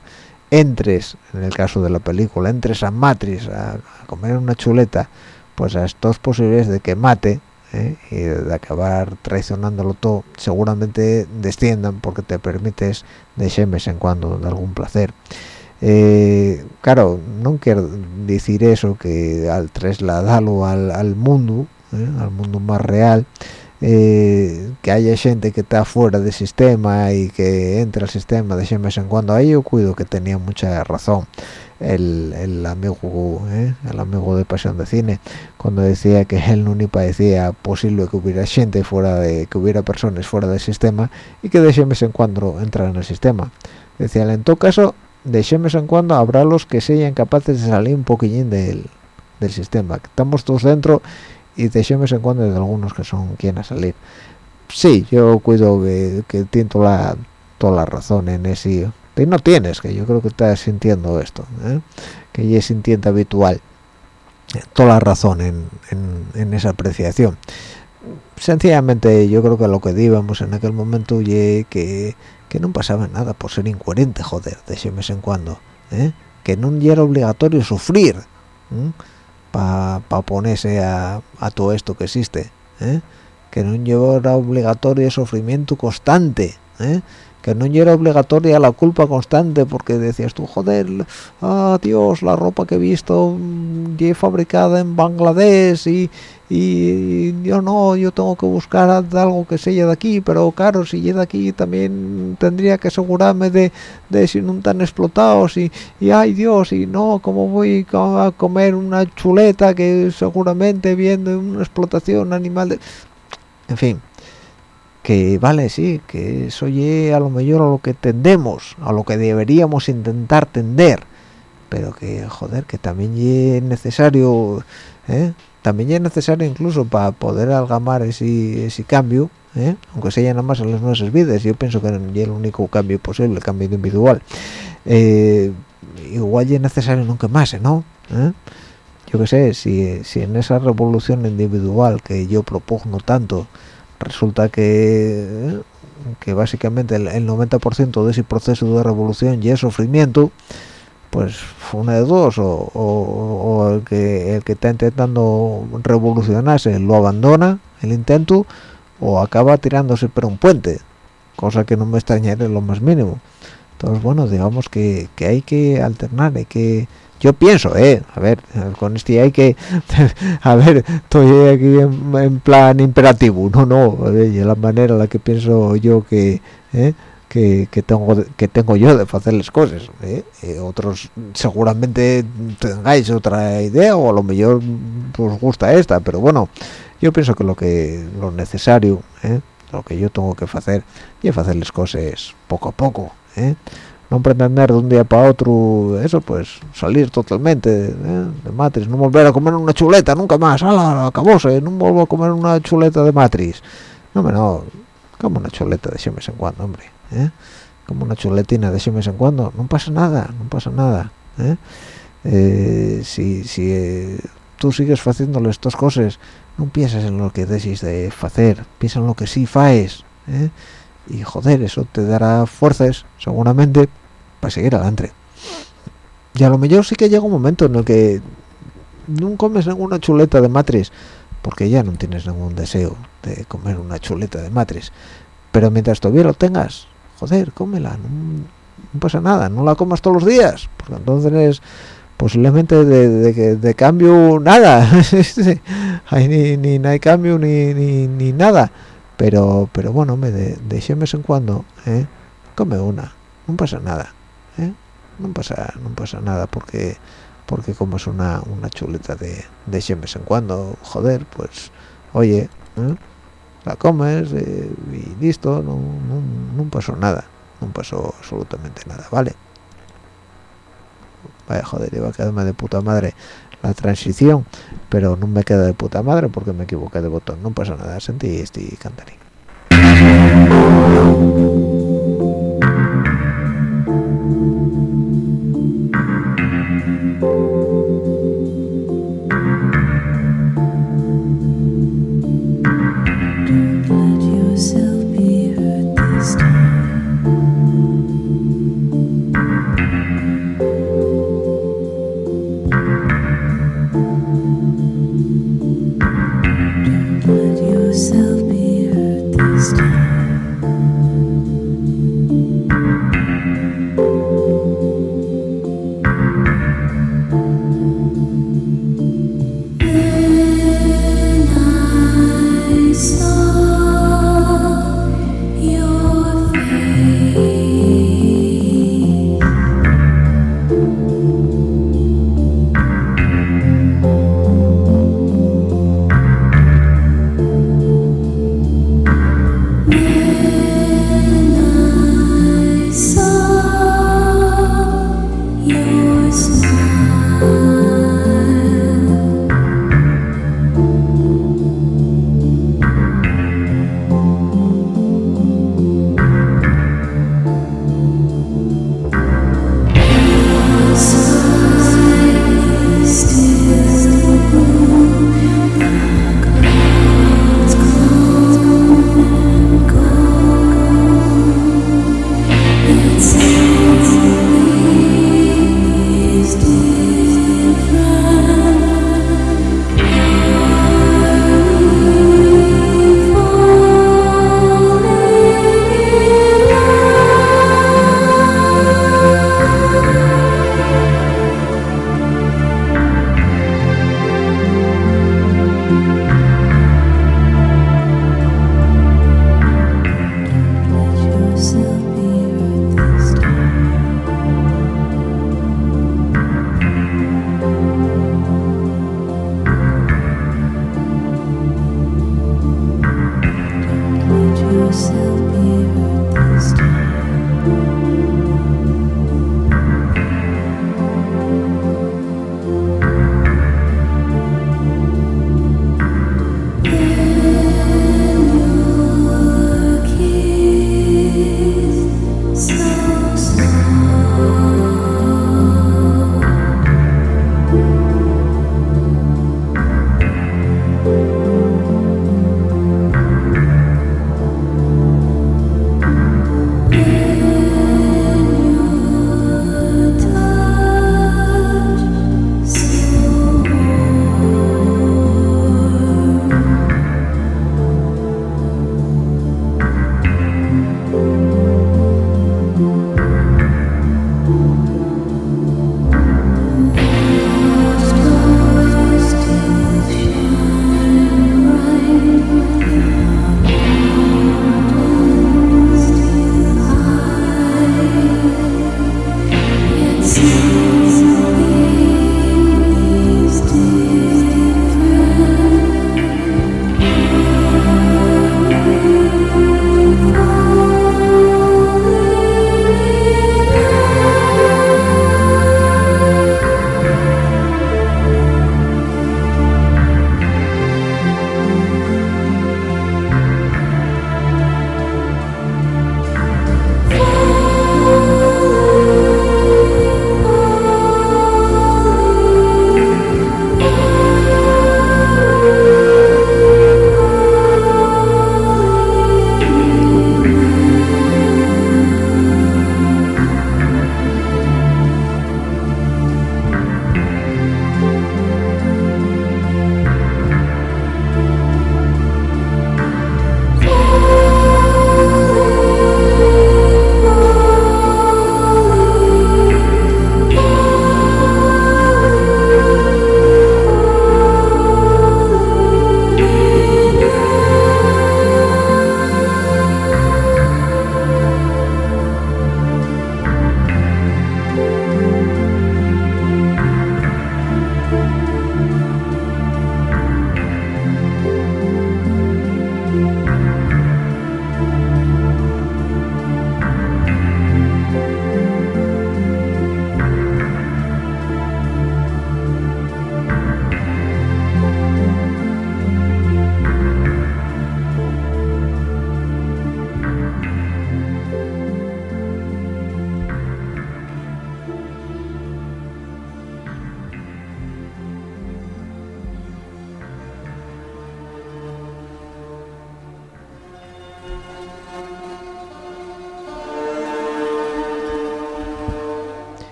entres, en el caso de la película, entres a Matrix a comer una chuleta, pues a estos posibles de que mate ¿eh? y de acabar traicionándolo todo, seguramente desciendan porque te permites de vez en cuando de algún placer. Eh, claro, no quiero decir eso que al trasladarlo al, al mundo, ¿eh? al mundo más real, eh, que haya gente que está fuera del sistema y que entra al sistema de vez en cuando ahí yo cuido que tenía mucha razón el, el amigo ¿eh? el amigo de pasión de cine cuando decía que él no ni parecía posible que hubiera gente fuera de que hubiera personas fuera del sistema y que de vez en cuando entran en el sistema decía en todo caso de vez en cuando habrá los que sean capaces de salir un poquillín del, del sistema estamos todos dentro y de vez en cuando de algunos que son quienes salir sí yo cuido que, que tiene toda la, toda la razón en ese y no tienes que yo creo que estás sintiendo esto ¿eh? que ya es sintiente habitual toda la razón en, en, en, esa apreciación sencillamente yo creo que lo que díbamos en aquel momento y que, que no pasaba nada por ser incoherente joder de ese mes en cuando ¿eh? que no era obligatorio sufrir ¿eh? Para pa ponerse a, todo esto que existe ¿eh? que no era obligatorio sufrimiento constante ¿eh? Que no era obligatoria la culpa constante porque decías tú joder ah Dios la ropa que he visto mm, ya fabricada en Bangladesh y, y yo no yo tengo que buscar algo que sea de aquí pero claro si llega de aquí también tendría que asegurarme de, de si no están explotados y, y ay Dios y no cómo voy a comer una chuleta que seguramente viendo una explotación animal de en fin que vale sí que eso ye a lo mejor a lo que tendemos a lo que deberíamos intentar tender pero que joder que también es necesario ¿eh? también es necesario incluso para poder algamar ese, ese cambio ¿eh? aunque sea nada más en las nuestras vidas yo pienso que es el único cambio posible el cambio individual eh, igual es necesario nunca más ¿no? yo qué sé si, si en esa revolución individual que yo propongo tanto resulta que que básicamente el, 90% de ese proceso de revolución y es sufrimiento pues una de dos o, el que el que está intentando revolucionarse lo abandona el intento o acaba tirándose por un puente cosa que no me extrañaría lo más mínimo. Entonces bueno digamos que hay que alternar hay que yo pienso, eh, a ver, con este hay que, [LAUGHS] a ver, estoy aquí en, plan imperativo, no, no, y la manera en la que pienso yo que, eh, que, que, tengo que tengo yo de hacer las cosas, eh, eh otros seguramente tengáis otra idea o lo mejor os gusta esta, pero bueno, yo pienso que lo que lo necesario, eh, lo que yo tengo que hacer, y hacer las cosas poco a poco, eh no pretender de un día para otro eso pues salir totalmente ¿eh? de matriz no volver a comer una chuleta nunca más. Ala acabóse no vuelvo a comer una chuleta de matriz no me no. Como una chuleta de mes en cuando hombre ¿eh? como una chuletina de mes en cuando. No pasa nada no pasa nada ¿eh? eh si, si eh, tú sigues haciéndole estas cosas no pienses en lo que decís de hacer. Piensa en lo que sí faes y joder, eso te dará fuerzas seguramente para seguir adelante y a lo mejor sí que llega un momento en el que no comes ninguna chuleta de matriz porque ya no tienes ningún deseo de comer una chuleta de matriz pero mientras todavía lo tengas joder cómela no, pasa nada no la comas todos los días porque entonces posiblemente de, de, cambio nada [LAUGHS] ni, ni, hay cambio ni, ni, ni nada pero pero bueno me de, de vez en cuando ¿eh? come una no pasa nada. No pasa no pasa nada porque porque como es una, una chuleta de, de vez en cuando joder pues oye ¿eh? la comes eh, y listo no, no, no, pasó nada no pasó absolutamente nada vale vaya joder iba a quedarme de puta madre la transición pero no me queda de puta madre porque me equivoqué de botón no pasa nada sentí este cantarín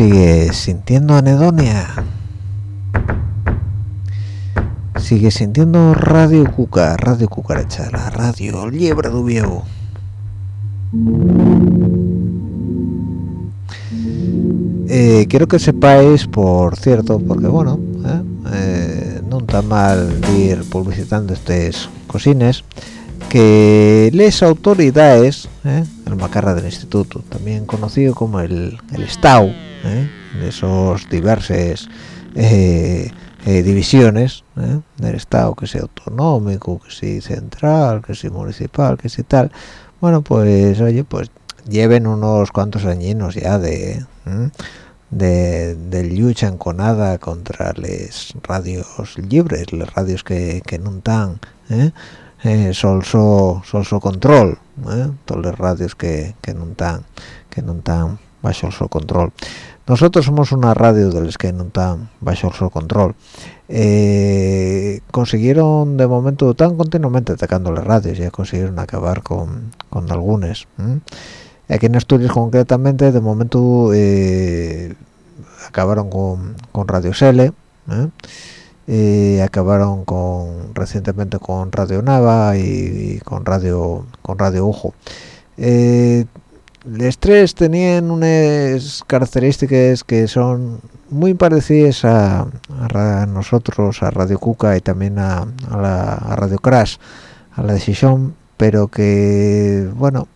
sigue sintiendo anedonia. Sigue sintiendo radio cuca radio cucaracha la radio liebre du viejo Eh, quiero que sepáis por cierto porque bueno eh, eh, no está mal ir publicitando estas cosines que les autoridades eh, el macarra del instituto también conocido como el, el Estado eh, de esos diversas eh, eh, divisiones del Estado que sea autonómico que sea central que sea municipal que sea tal bueno pues oye pues lleven unos cuantos añinos ya de de, de lucha enconada contra las radios libres las radios que, que no están. Eh, solso, solso control ¿eh? todas las radios que, que no están que no están bajo su control. Nosotros somos una radio de las que no están bajo su control. Eh, consiguieron de momento tan continuamente atacando las radios ya consiguieron acabar con, con algunas aquí en Asturias concretamente de momento eh, acabaron con, con Radio Sele ¿eh? Acabaron con recientemente con Radio Nava y, con Radio con Radio Ojo eh, los tres tenían unas características que son muy parecidas a, nosotros, a Radio Cuca y también a, la, Radio Crash, a la decisión, pero que, bueno,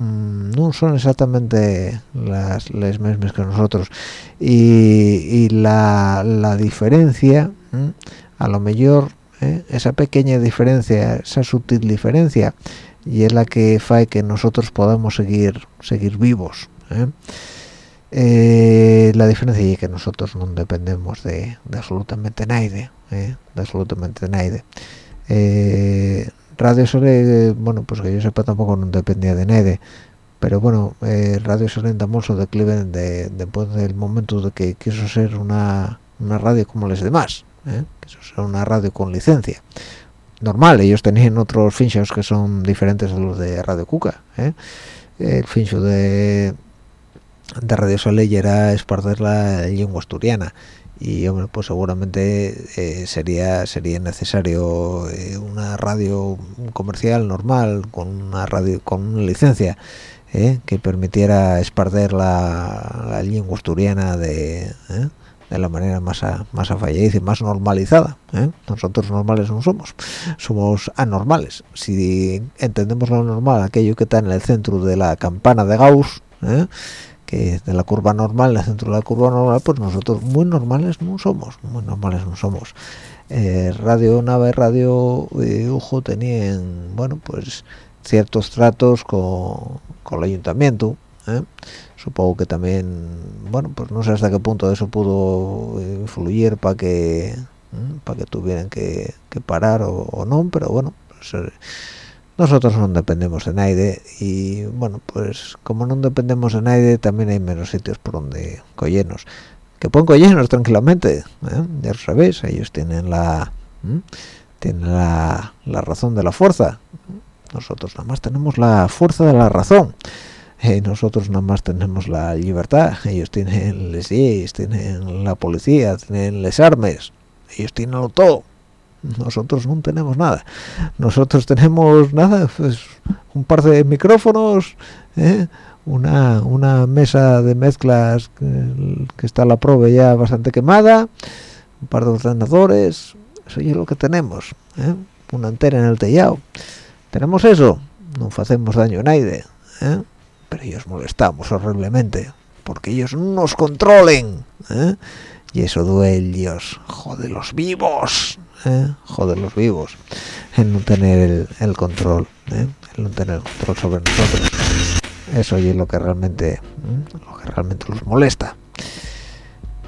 mm, no son exactamente las, las mismas que nosotros. Y, y la, la diferencia, a lo mejor, ¿eh? esa pequeña diferencia, esa sutil diferencia, y es la que hace que nosotros podamos seguir seguir vivos ¿eh? Eh, la diferencia es que nosotros no dependemos de, absolutamente nadie de absolutamente nadie. Radio Sole bueno pues que yo sepa tampoco no dependía de nadie. Pero bueno Radio Sole damos su declive de, después del momento de que quiso ser una, una radio como las demás ¿eh? ser una radio con licencia normal, ellos tenían otros finchos que son diferentes de los de Radio Cuca. ¿eh? El fincho de, de Radio Soleil era esparcer la lengua asturiana y hombre, pues seguramente eh, sería sería necesario eh, una radio comercial normal con una radio con una licencia que permitiera esparcer la, la lengua asturiana de. De la manera más a, más afallida y más normalizada ¿eh? nosotros normales no somos somos anormales si entendemos lo normal aquello que está en el centro de la campana de Gauss ¿eh? que de la curva normal en el centro de la curva normal pues nosotros muy normales no somos muy normales no somos Eh, radio Nava y Radio eh, Ujo tenían bueno pues ciertos tratos con, con el ayuntamiento. Supongo que también bueno pues no sé hasta qué punto eso pudo influir para que para que tuvieran que, que parar o, no pero bueno pues, eh, nosotros no dependemos de nadie y bueno pues como no dependemos de nadie también hay menos sitios por donde collernos que pueden collernos tranquilamente ¿eh? ya lo sabéis ellos tienen la tienen la razón de la fuerza. Nosotros nada más tenemos la fuerza de la razón eh, nosotros nada más tenemos la libertad. Ellos tienen les leyes tienen la policía tienen las armas ellos tienen lo todo. Nosotros no tenemos nada. Nosotros tenemos nada pues un par de micrófonos ¿eh? una una mesa de mezclas que, está a la prueba ya bastante quemada un par de ordenadores. Eso es lo que tenemos ¿eh? una antena en el tellado tenemos eso. No hacemos daño a nadie ¿eh? Pero ellos molestamos horriblemente porque ellos no nos controlen ¿eh? y eso duele Dios joder los vivos ¿eh? joder los vivos en no tener el, el control ¿eh? en no tener el control sobre nosotros eso es lo que realmente ¿eh? lo que realmente los molesta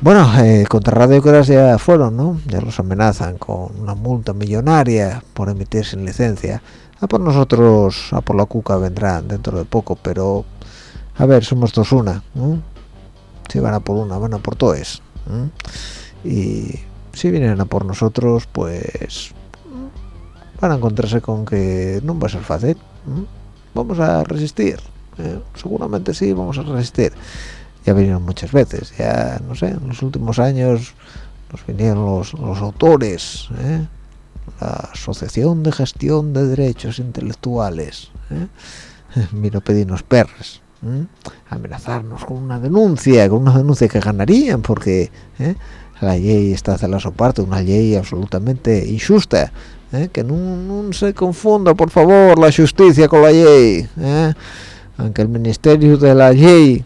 bueno, eh, contra Radio Coras ya fueron, ¿no? Ya los amenazan con una multa millonaria por emitir sin licencia. A por nosotros, a por la cuca vendrán dentro de poco, pero a ver, somos dos una, ¿no? Si van a por una, van a por todos. ¿no? Y si vienen a por nosotros, pues van a encontrarse con que no va a ser fácil vamos a resistir ¿eh? seguramente sí vamos a resistir ya vinieron muchas veces ya no sé en los últimos años nos vinieron los, los autores ¿eh? la asociación de gestión de derechos intelectuales ¿eh? [LAUGHS] pedirnos perras ¿eh? amenazarnos con una denuncia con una denuncia que ganarían porque ¿eh? la ley está a la su parte una ley absolutamente injusta ¿eh? que no, se confunda por favor la justicia con la ley ¿eh? aunque el ministerio de la ley ¿eh?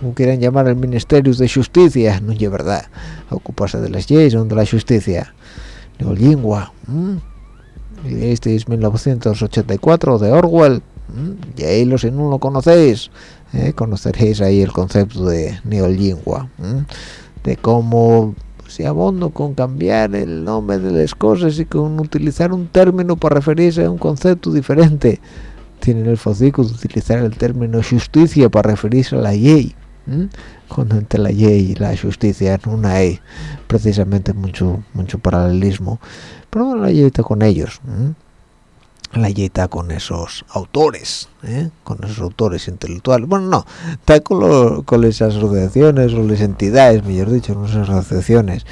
como quieran llamar el ministerio de justicia no es verdad ocuparse de las leyes no de la justicia neolingua y este es 1984 de Orwell y ahí lo si no lo conocéis ¿eh? conoceréis ahí el concepto de neolingua de cómo se abondo con cambiar el nombre de las cosas y con utilizar un término para referirse a un concepto diferente tienen el focico de utilizar el término justicia para referirse a la ley cuando entre la ley y la justicia no hay precisamente mucho mucho paralelismo pero bueno la ley está con ellos la está con esos autores ¿eh? con esos autores intelectuales bueno no está con, con las asociaciones o las entidades mejor dicho no esas asociaciones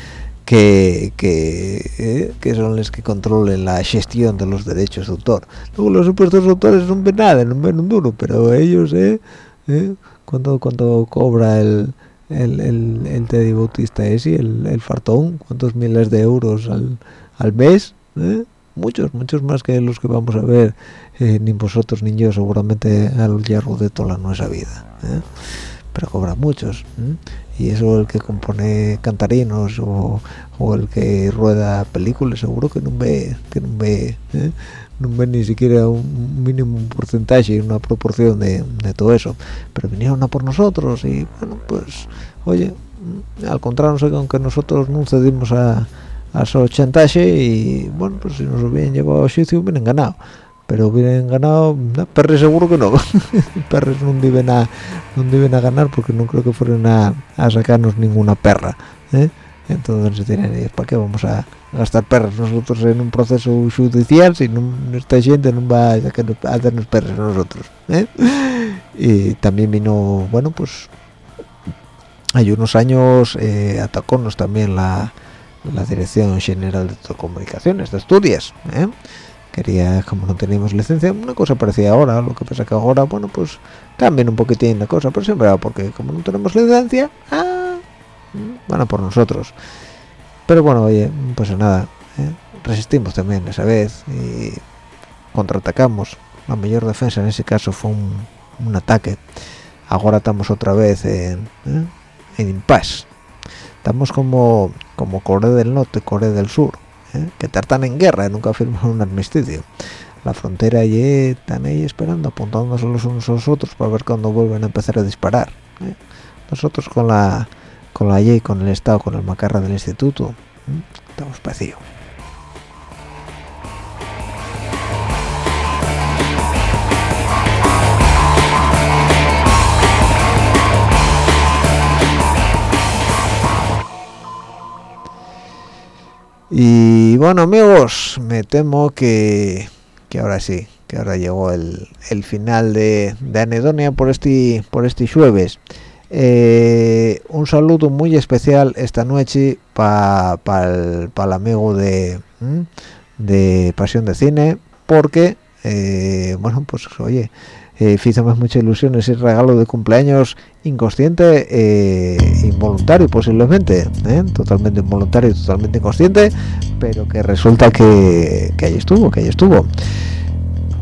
que, que, ¿eh? que son las que controlen la gestión de los derechos de autor luego los supuestos autores no ven nada no ven un duro pero ellos ¿eh? ¿Eh? cuando cuando cobra el el, el, el Teddy Bautista ese, el, el fartón, cuántos miles de euros al, al mes, ¿eh? Muchos, muchos más que los que vamos a ver, eh, ni vosotros ni yo seguramente a lo de toda nuestra vida. ¿eh? Pero cobra muchos. ¿eh? Y eso el que compone cantarinos o, o, el que rueda películas, seguro que no ve, que no ve, ¿eh? no ve ni siquiera un mínimo porcentaje, una proporción de, de todo eso. Pero vinieron a por nosotros y bueno, pues, oye, al contrario, no sé, aunque nosotros no cedimos a a su chantaje y bueno pues si nos hubieran llevado a juicio hubieran ganado pero hubieran ganado no, perres seguro que no [LAUGHS] perres no viven a no viven a ganar porque no creo que fueran a, sacarnos ninguna perra ¿eh? entonces tienen para qué vamos a gastar perras nosotros en un proceso judicial si no, esta gente no va a, sacarnos, a hacernos perras nosotros ¿eh? [LAUGHS] y también vino bueno pues hay unos años eh, atacónos también la la Dirección General de Telecomunicaciones de Asturias ¿eh? quería como no teníamos licencia una cosa parecía ahora lo que pasa que ahora bueno pues cambian un poquitín la cosa pero siempre porque como no tenemos licencia ah, bueno por nosotros pero bueno oye pasa nada ¿eh? resistimos también esa vez y contraatacamos la mayor defensa en ese caso fue un, un ataque ahora estamos otra vez en, ¿eh? en impasse estamos como como Corea del Norte Corea del Sur ¿eh? que tratan en guerra y nunca firman un armisticio la frontera allí están ahí esperando apuntándose los unos a los otros para ver cuándo vuelven a empezar a disparar ¿eh? nosotros con la con la ley con el estado con el macarra del instituto ¿eh? estamos vacíos Y bueno amigos, me temo que, que ahora sí, que ahora llegó el, el final de, de, Anedonia por este por este jueves. Eh, un saludo muy especial esta noche para pa el, pa el, amigo de, de Pasión de Cine, porque, eh, bueno, pues oye, eh, más mucha ilusión ese regalo de cumpleaños inconsciente eh, involuntario posiblemente ¿eh? totalmente involuntario totalmente inconsciente pero que resulta que, que ahí estuvo que ahí estuvo.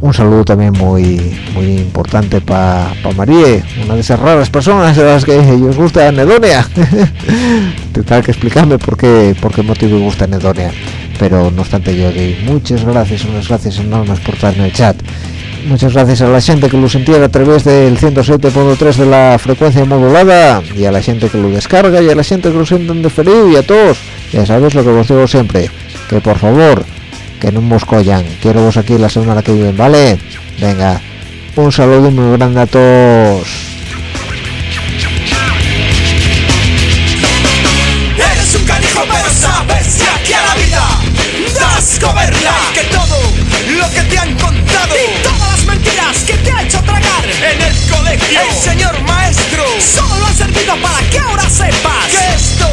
Un saludo también muy muy importante para pa Marie una de esas raras personas a las que ellos gusta anedonia [LAUGHS] total que explicarme por qué por qué motivo gusta anedonia pero no obstante yo doy muchas gracias unas gracias enormes por estar en el chat muchas gracias a la gente que lo sintiera a través del 107.3 de la frecuencia modulada y a la gente que lo descarga y a la gente que lo sienten diferido y a todos. Ya sabes lo que os digo siempre que por favor que no nos collan. Quiero vos aquí la semana que viene vale venga un saludo muy grande a todos El señor maestro. Solo han servido para que ahora sepas Que esto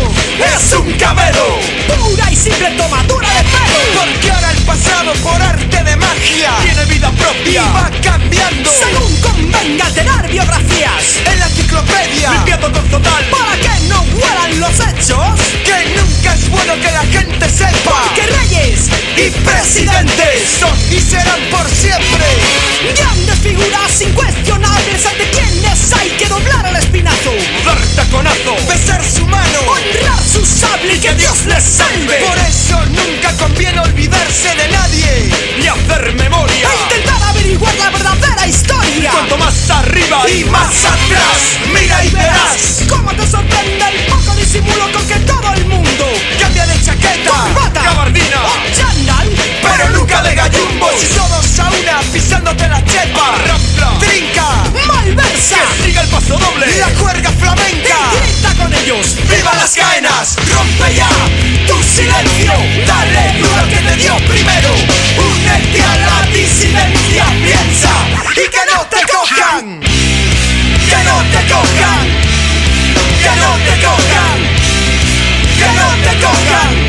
es un cabelo Pura y simple tomadura de pelo. Porque ahora el pasado por arte de magia tiene vida propia. Y va cambiando Según convenga tener biografías. En la enciclopedia. Limpiando con total. Para que no huelan los hechos. Que nunca es bueno que la gente sepa. Que reyes y presidentes son y serán por siempre. Grandes figuras incuestionables paso doble y la cuerga flamenca Y grita con ellos ¡Viva las caenas! ¡Rompe ya tu silencio! ¡Dale duro que te dio primero! ¡Únete a la disidencia! ¡Piensa! ¡Y que no te cojan! ¡Que no te cojan! ¡Que no te cojan! ¡Que no te cojan!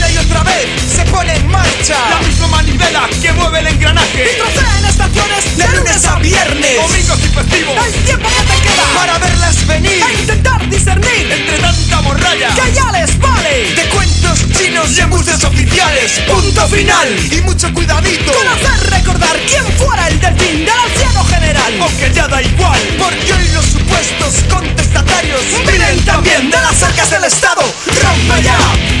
otra vez se pone en marcha la misma manivela que mueve el engranaje. Y trocea en estaciones De lunes a viernes, domingos y festivos, El tiempo que te queda para verlas venir A intentar discernir entre tanta morralla. Que ya les vale de cuentos chinos y embuses oficiales. Punto final y mucho cuidadito. Con hacer recordar quién fuera el delfín del anciano general Aunque ya da igual, porque hoy los supuestos contestatarios vienen también de las arcas del Estado. Rompe ya